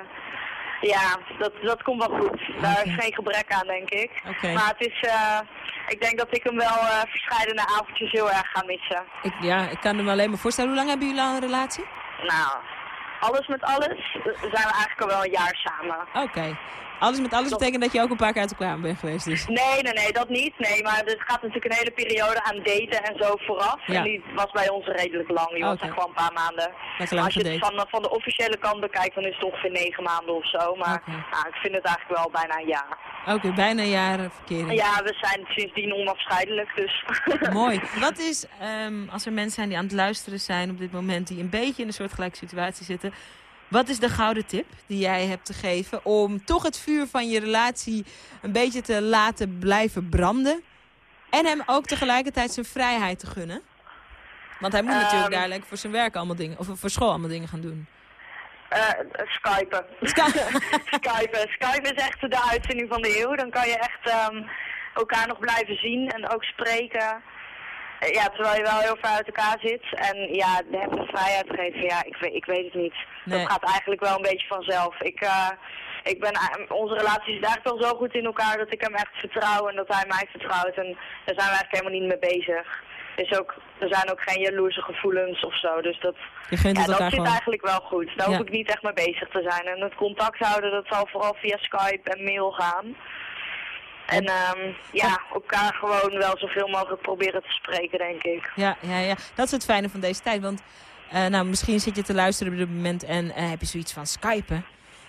Speaker 16: ja, dat, dat komt wel goed. Daar is geen gebrek aan, denk ik. Maar het is, eh, ik denk dat ik hem wel eh verscheidene avondjes heel erg ga missen.
Speaker 3: Ik, ja, ik kan me alleen maar voorstellen. Hoe lang hebben jullie al een relatie?
Speaker 16: Nou, alles met alles eh, zijn we eigenlijk al wel een jaar samen.
Speaker 3: Oké. Alles met alles betekent dat je ook een paar keer uit elkaar bent geweest dus.
Speaker 16: Nee, nee, nee, dat niet. Nee, maar er gaat natuurlijk een hele periode aan daten en zo vooraf.
Speaker 3: Ja.
Speaker 16: En die was bij ons redelijk lang. Die was
Speaker 3: Oké.
Speaker 16: echt gewoon een paar maanden.
Speaker 3: Lekker lang
Speaker 16: Als je het van, van de officiële kant bekijkt, dan is het ongeveer negen maanden of zo. Maar nou, ik vind het eigenlijk wel bijna een jaar.
Speaker 3: Oké, bijna een jaar eh, verkering.
Speaker 16: Ja, we zijn sindsdien onafscheidelijk, dus... *laughs*
Speaker 3: Mooi. Wat is, ehm, als er mensen zijn die aan het luisteren zijn op dit moment... die een beetje in een soortgelijke situatie zitten... wat is de gouden tip die jij hebt te geven... om toch het vuur van je relatie een beetje te laten blijven branden... en hem ook tegelijkertijd zijn vrijheid te gunnen? Want hij moet
Speaker 16: Ehm.
Speaker 3: natuurlijk daar lekker voor zijn werk allemaal dingen... of voor school allemaal dingen gaan doen.
Speaker 16: Eh, Skypen. *laughs* Skypen. Skypen is echt de uitvinding van de eeuw. Dan kan je echt ehm, elkaar nog blijven zien en ook spreken. Eh, Ja, terwijl je wel heel ver uit elkaar zit. En ja, de vrijheid geven, ja, ik, weet- ik weet het niet.
Speaker 3: Nee.
Speaker 16: Dat gaat eigenlijk wel een beetje vanzelf. Ik, eh, ik ben, onze relatie zit eigenlijk wel zo goed in elkaar dat ik hem echt vertrouw en dat hij mij vertrouwt. En daar zijn we eigenlijk helemaal niet mee bezig. Dus ook, er zijn ook geen jaloerse gevoelens of zo. Dus dat, ja, dat zit
Speaker 3: gewoon.
Speaker 16: eigenlijk wel goed. Daar
Speaker 3: Ja.
Speaker 16: hoef ik niet echt mee bezig te zijn. En het contact houden, dat zal vooral via Skype en mail gaan. En ehm, ja, elkaar gewoon wel zoveel mogelijk proberen te spreken, denk ik.
Speaker 3: Ja, ja, ja, dat is het fijne van deze tijd. Want eh, nou, misschien zit je te luisteren op dit moment en eh, heb je zoiets van Skypen.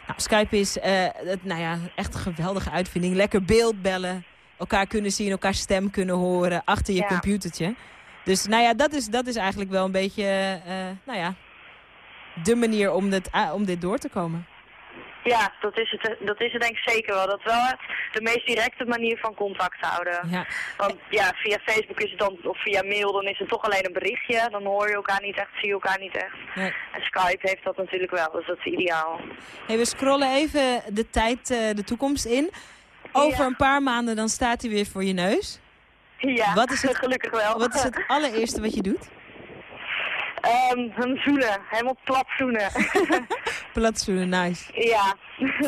Speaker 3: Nou, Skype is eh, het, nou ja, echt een geweldige uitvinding. Lekker beeldbellen, elkaar kunnen zien, elkaar stem kunnen horen achter je
Speaker 16: Ja.
Speaker 3: computertje. Dus nou ja, dat is, dat is eigenlijk wel een beetje, nou ja, de manier om dit, om dit door te komen.
Speaker 16: Ja, dat is, het, dat is het denk ik zeker wel. Dat is wel de meest directe manier van contact houden.
Speaker 3: Ja.
Speaker 16: Want ja, via Facebook is het dan, of via mail, dan is het toch alleen een berichtje. Dan hoor je elkaar niet echt, zie je elkaar niet echt.
Speaker 3: Nee.
Speaker 16: En Skype heeft dat natuurlijk wel, dus dat is ideaal.
Speaker 3: Hey, we scrollen even de tijd, eh, de toekomst in. Over een paar maanden dan staat hij weer voor je neus.
Speaker 16: Ja,
Speaker 3: Wat is het- *laughs*
Speaker 16: gelukkig wel.
Speaker 3: Wat is het allereerste wat je doet?
Speaker 16: Ehm, hem zoenen, helemaal plat zoenen. *laughs*
Speaker 3: Platzoenen, nice.
Speaker 16: ja.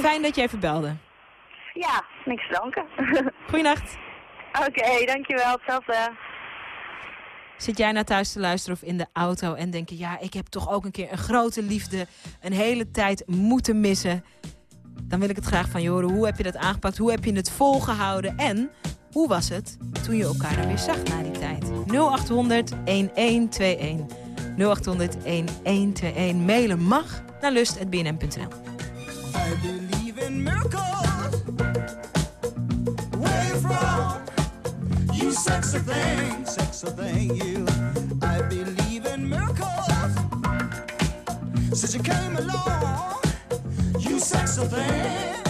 Speaker 3: Fijn dat je even belde.
Speaker 16: Ja, niks te danken.
Speaker 3: Goeienacht.
Speaker 16: Oké, dankjewel. Hetzelfde.
Speaker 3: Zit jij naar thuis te luisteren of in de auto en denk je... ja, ik heb toch ook een keer een grote liefde een hele tijd moeten missen. Dan wil ik het graag van je horen. Hoe heb je dat aangepakt? Hoe heb je het volgehouden? En hoe was het toen je elkaar er weer zag na die tijd? 0800 1121. 0800 1121. Mailen mag naar lust.bnm.nl.
Speaker 17: Since you came along, you sexy thing.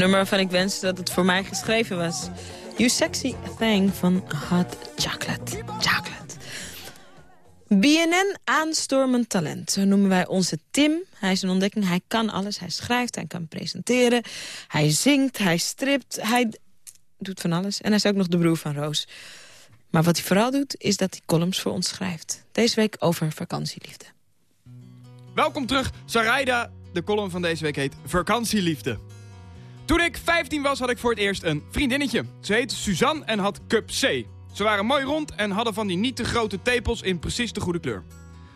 Speaker 3: Nummer waarvan ik wens dat het voor mij geschreven was. You Sexy Thing van Hot Chocolate. Chocolate. BNN aanstormend talent, zo noemen wij onze Tim. Hij is een ontdekking, hij kan alles. Hij schrijft, hij kan presenteren, hij zingt, hij stript, hij doet van alles. En hij is ook nog de broer van Roos. Maar wat hij vooral doet, is dat hij columns voor ons schrijft. Deze week over vakantieliefde.
Speaker 18: Welkom terug, Sarayda. De column van deze week heet Vakantieliefde. Toen ik 15 was, had ik voor het eerst een vriendinnetje. Ze heette Suzanne en had cup C. Ze waren mooi rond en hadden van die niet te grote tepels in precies de goede kleur.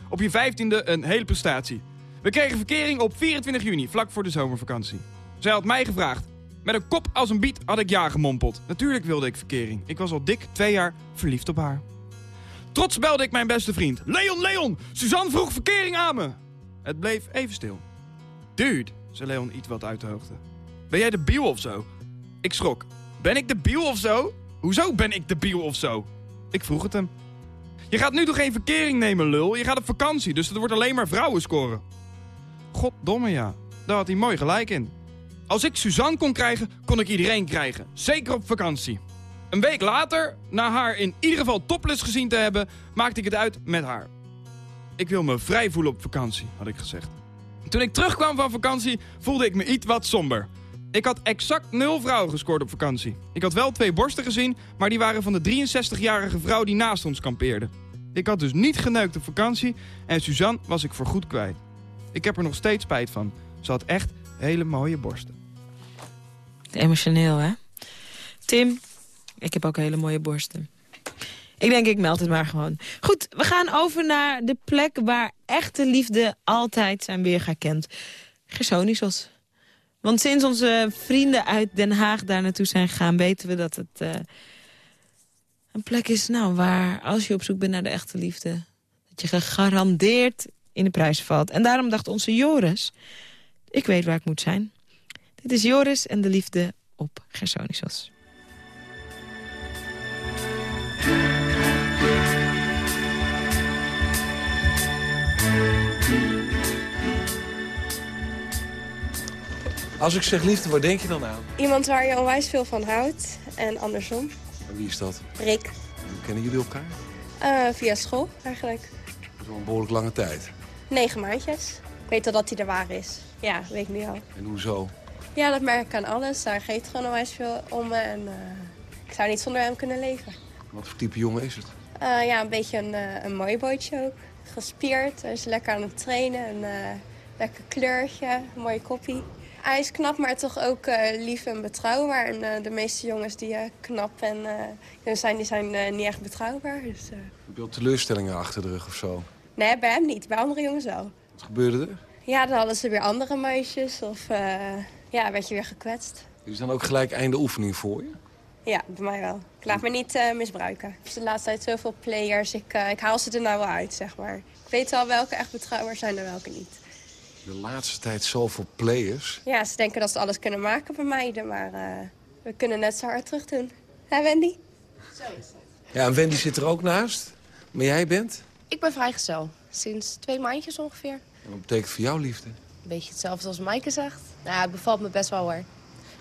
Speaker 18: Op je 15e een hele prestatie. We kregen verkering op 24 juni, vlak voor de zomervakantie. Zij had mij gevraagd. Met een kop als een biet had ik ja gemompeld. Natuurlijk wilde ik verkering. Ik was al dik twee jaar verliefd op haar. Trots belde ik mijn beste vriend. Leon, Leon, Suzanne vroeg verkering aan me. Het bleef even stil. Dude, zei Leon iets wat uit de hoogte. Ben jij de biel of zo? Ik schrok. Ben ik de biel of zo? Hoezo ben ik de biel of zo? Ik vroeg het hem. Je gaat nu toch geen verkering nemen, lul? Je gaat op vakantie, dus er wordt alleen maar vrouwen scoren. Goddomme ja, daar had hij mooi gelijk in. Als ik Suzanne kon krijgen, kon ik iedereen krijgen. Zeker op vakantie. Een week later, na haar in ieder geval topless gezien te hebben, maakte ik het uit met haar. Ik wil me vrij voelen op vakantie, had ik gezegd. Toen ik terugkwam van vakantie, voelde ik me iets wat somber. Ik had exact nul vrouwen gescoord op vakantie. Ik had wel twee borsten gezien, maar die waren van de 63-jarige vrouw die naast ons kampeerde. Ik had dus niet geneukt op vakantie en Suzanne was ik voorgoed kwijt. Ik heb er nog steeds spijt van. Ze had echt hele mooie borsten.
Speaker 3: Emotioneel, hè? Tim, ik heb ook hele mooie borsten. Ik denk, ik meld het maar gewoon. Goed, we gaan over naar de plek waar echte liefde altijd zijn weerga kent. Gersonisos. Want sinds onze vrienden uit Den Haag daar naartoe zijn gegaan... weten we dat het eh, een plek is nou, waar als je op zoek bent naar de echte liefde... dat je gegarandeerd in de prijs valt. En daarom dacht onze Joris, ik weet waar ik moet zijn. Dit is Joris en de liefde op Gersonisos.
Speaker 19: Als ik zeg liefde, waar denk je dan aan?
Speaker 13: Iemand waar je onwijs veel van houdt. En andersom.
Speaker 19: En wie is dat?
Speaker 13: Rick.
Speaker 19: Hoe kennen jullie elkaar?
Speaker 13: Eh, via school eigenlijk.
Speaker 19: Dat is wel een behoorlijk lange tijd.
Speaker 13: Negen maandjes. Ik weet al dat hij er waar is. Ja, weet ik nu al.
Speaker 19: En hoezo?
Speaker 13: Ja, dat merk ik aan alles. Daar geeft gewoon onwijs veel om me. En eh, ik zou niet zonder hem kunnen leven.
Speaker 19: Wat voor type jongen is het?
Speaker 13: Eh, ja, een beetje een, een mooi bootje ook. Gespierd. Hij is lekker aan het trainen. Een lekker kleurtje. Een mooie koppie. Hij is knap, maar toch ook eh, lief en betrouwbaar. En eh, de meeste jongens die eh, knap en uh, zijn, die zijn niet echt betrouwbaar. Dus,
Speaker 19: Heb je al teleurstellingen achter de rug of zo?
Speaker 13: Nee, bij hem niet. Bij andere jongens wel.
Speaker 19: Wat gebeurde er?
Speaker 13: Ja, dan hadden ze weer andere meisjes. Of ja, werd je weer gekwetst.
Speaker 19: Is dan ook gelijk einde oefening voor je?
Speaker 13: Ja, bij mij wel. Ik laat me niet eh, misbruiken. Ik de laatste tijd zoveel players. Ik, ik haal ze er nou wel uit, zeg maar. Ik weet wel welke echt betrouwbaar zijn en welke niet.
Speaker 19: De laatste tijd zoveel players.
Speaker 13: Ja, ze denken dat ze alles kunnen maken bij meiden, maar eh, we kunnen net zo hard terug doen. Hé, Wendy?
Speaker 19: Ja, en Wendy zit er ook naast. Maar jij bent?
Speaker 20: Ik ben vrijgezel. Sinds twee maandjes ongeveer.
Speaker 19: En wat betekent voor jou liefde?
Speaker 20: Een beetje hetzelfde als Maaike zegt. Nou, ja, het bevalt me best wel hoor.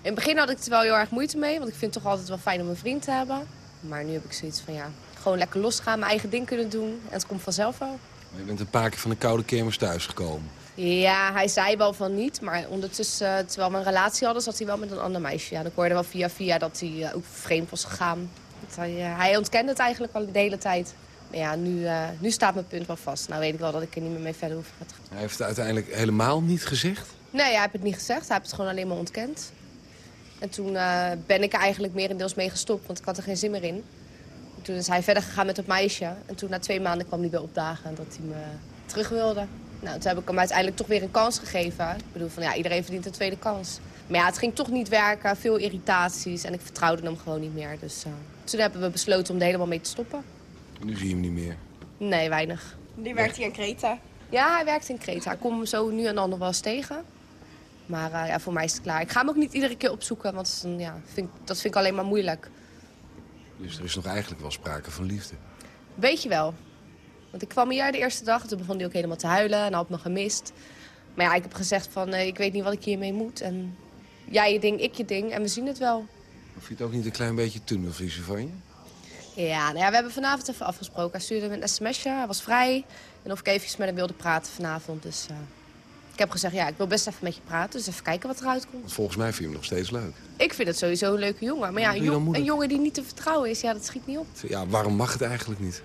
Speaker 20: In het begin had ik er wel heel erg moeite mee, want ik vind het toch altijd wel fijn om een vriend te hebben. Maar nu heb ik zoiets van ja, gewoon lekker losgaan, mijn eigen ding kunnen doen. En het komt vanzelf wel.
Speaker 19: Maar je bent een paar keer van de koude kermis thuisgekomen.
Speaker 20: Ja, hij zei wel van niet, maar ondertussen, eh, terwijl we een relatie hadden, zat hij wel met een ander meisje. Ja, ik hoorde wel via via dat hij eh, ook vreemd was gegaan. Dat hij, eh, hij ontkende het eigenlijk al de hele tijd. Maar ja, nu, nu staat mijn punt wel vast. Nou weet ik wel dat ik er niet meer mee verder hoef. te gaan.
Speaker 19: Hij heeft het uiteindelijk helemaal niet gezegd.
Speaker 20: Nee, hij heeft het niet gezegd. Hij heeft het gewoon alleen maar ontkend. En toen ben ik er eigenlijk merendeels mee gestopt, want ik had er geen zin meer in. En toen is hij verder gegaan met dat meisje. En toen na twee maanden kwam hij weer opdagen dat hij me terug wilde. Nou, toen heb ik hem uiteindelijk toch weer een kans gegeven. Ik bedoel, van ja, iedereen verdient een tweede kans. Maar ja, het ging toch niet werken, veel irritaties. En ik vertrouwde hem gewoon niet meer. Dus eh, toen hebben we besloten om er helemaal mee te stoppen.
Speaker 19: En nu zie je hem niet meer.
Speaker 20: Nee, weinig.
Speaker 13: Die werkt hier in Kreta.
Speaker 20: Ja, hij werkt in Kreta. Ik kom hem zo nu en dan nog wel eens tegen. Maar eh, ja, voor mij is het klaar. Ik ga hem ook niet iedere keer opzoeken, want dat is een- ja, vind, dat vind ik alleen maar moeilijk.
Speaker 19: Dus er is nog eigenlijk wel sprake van liefde.
Speaker 20: Weet je wel. Want ik kwam hier de eerste dag, toen begon hij ook helemaal te huilen en had me gemist. Maar ja, ik heb gezegd van, eh, ik weet niet wat ik hiermee moet. En jij je ding, ik je ding en we zien het wel.
Speaker 19: Of je het ook niet een klein beetje tunnelvisie van je?
Speaker 20: Ja, nou ja, we hebben vanavond even afgesproken. Hij stuurde me een sms'je, hij was vrij. En of ik even met hem wilde praten vanavond. Dus eh, ik heb gezegd, ja, ik wil best even met je praten. Dus even kijken wat eruit komt.
Speaker 19: Want volgens mij vind je hem nog steeds leuk.
Speaker 20: Ik vind het sowieso een leuke jongen. Maar ja, een, jong- een jongen die niet te vertrouwen is, ja, dat schiet niet op.
Speaker 19: Ja, waarom mag het eigenlijk niet?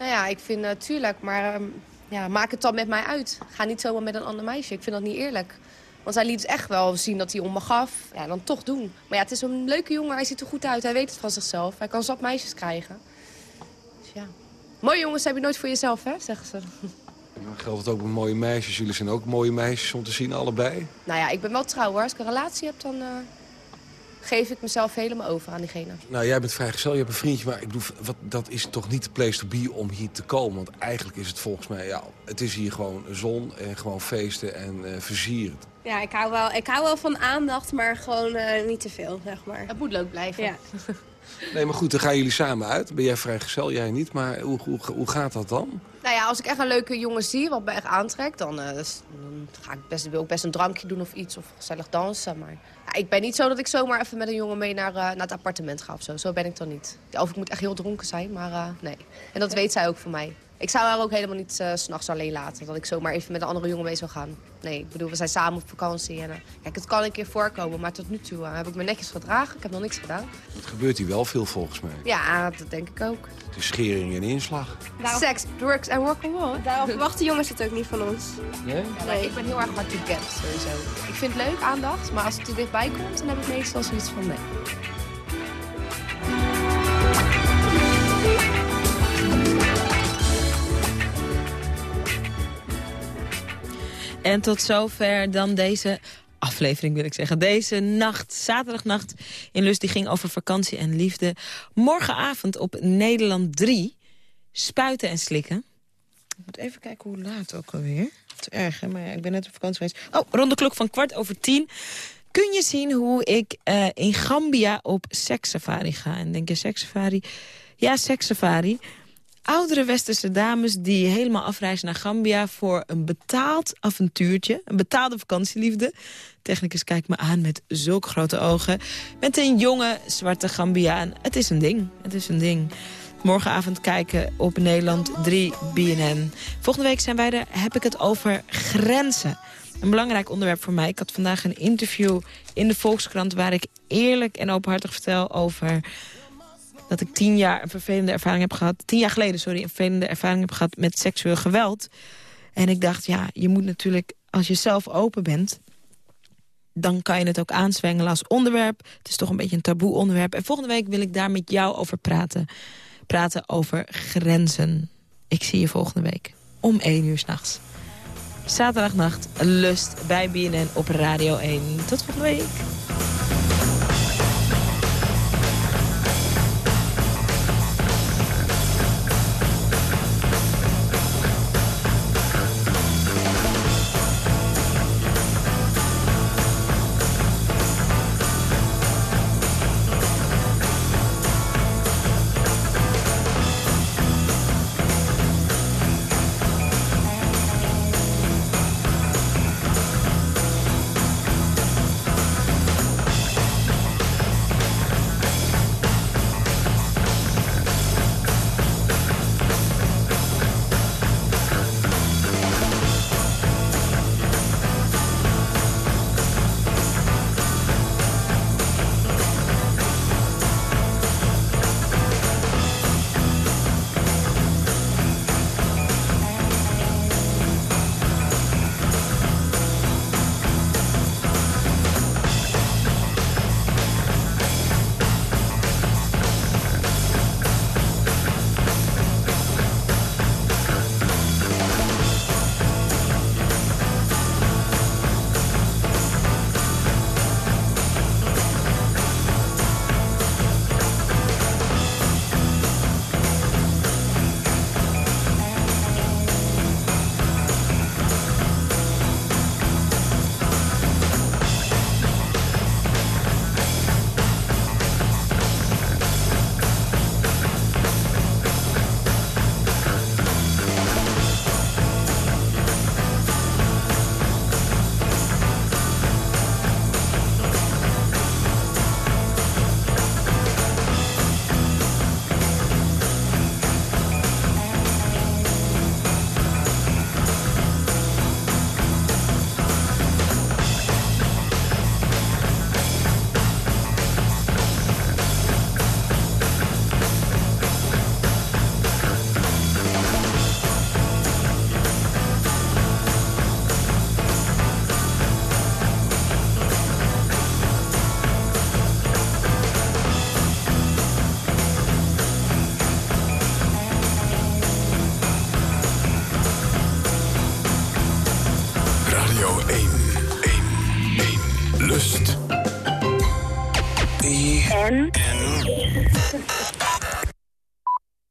Speaker 20: Nou ja, ik vind natuurlijk, maar ehm, ja, maak het dan met mij uit. Ga niet zomaar met een ander meisje. Ik vind dat niet eerlijk. Want hij liet echt wel zien dat hij om me gaf. Ja, dan toch doen. Maar ja, het is een leuke jongen. Hij ziet er goed uit. Hij weet het van zichzelf. Hij kan zat meisjes krijgen. Dus ja. Mooie jongens heb je nooit voor jezelf, hè, zeggen ze.
Speaker 19: Nou, geldt het ook bij mooie meisjes? Jullie zijn ook mooie meisjes om te zien, allebei.
Speaker 20: Nou ja, ik ben wel trouw hoor. Als ik een relatie heb, dan eh, geef ik mezelf helemaal over aan diegene.
Speaker 19: Nou, jij bent vrijgezel, je hebt een vriendje, maar ik bedoel, wat, dat is toch niet de place to be om hier te komen? Want eigenlijk is het volgens mij, ja, het is hier gewoon zon en gewoon feesten en eh versieren.
Speaker 13: Ja, ik hou, wel, ik hou wel van aandacht, maar gewoon eh, niet te veel, zeg maar.
Speaker 20: Het moet leuk blijven.
Speaker 13: Ja. *laughs*
Speaker 19: Nee, maar goed, dan gaan jullie samen uit. Ben jij vrijgezel, jij niet, maar hoe, hoe, hoe gaat dat dan?
Speaker 20: Nou ja, als ik echt een leuke jongen zie, wat me echt aantrekt... dan, eh, dan ga ik best, wil ik best een drankje doen of iets, of gezellig dansen. Maar ja, ik ben niet zo dat ik zomaar even met een jongen mee naar, eh, naar het appartement ga of zo. Zo ben ik dan niet. Of ik moet echt heel dronken zijn, maar eh, nee. En dat weet zij ook van mij. Ik zou haar ook helemaal niet eh, s s'nachts alleen laten. Dat ik zomaar even met een andere jongen mee zou gaan. Nee, ik bedoel, we zijn samen op vakantie. En, eh, kijk, het kan een keer voorkomen, maar tot nu toe eh, heb ik me netjes gedragen. Ik heb nog niks gedaan.
Speaker 19: Het gebeurt hier wel veel volgens mij.
Speaker 20: Ja, dat denk ik ook.
Speaker 19: Het is schering en inslag.
Speaker 20: Sex, drugs en rock'n'roll.
Speaker 13: Daarom verwachten jongens het ook niet van ons.
Speaker 19: Nee?
Speaker 20: Ja, maar ik ben heel erg hard to get, sowieso. Ik vind het leuk, aandacht, maar als het er dichtbij komt, dan heb ik meestal zoiets van nee.
Speaker 3: En tot zover dan deze aflevering wil ik zeggen. Deze nacht, zaterdagnacht in Lust, die ging over vakantie en liefde. Morgenavond op Nederland 3, spuiten en slikken. Ik moet even kijken hoe laat ook alweer. Te erg, hè? maar ja, ik ben net op vakantie geweest. Oh, rond de klok van kwart over tien kun je zien hoe ik eh, in Gambia op sekssafari ga. En denk je sekssafari? Ja, sekssafari. Oudere westerse dames die helemaal afreizen naar Gambia... voor een betaald avontuurtje, een betaalde vakantieliefde. Technicus kijkt me aan met zulke grote ogen. Met een jonge zwarte Gambiaan. Het is een ding, het is een ding. Morgenavond kijken op Nederland 3 BNN. Volgende week zijn wij er, heb ik het over grenzen. Een belangrijk onderwerp voor mij. Ik had vandaag een interview in de Volkskrant... waar ik eerlijk en openhartig vertel over dat ik tien jaar een vervelende ervaring heb gehad. Tien jaar geleden, sorry, een vervelende ervaring heb gehad met seksueel geweld. En ik dacht, ja, je moet natuurlijk, als je zelf open bent... dan kan je het ook aanzwengelen als onderwerp. Het is toch een beetje een taboe onderwerp. En volgende week wil ik daar met jou over praten. Praten over grenzen. Ik zie je volgende week om 1 uur s'nachts. Zaterdagnacht, Lust bij BNN op Radio 1. Tot volgende week.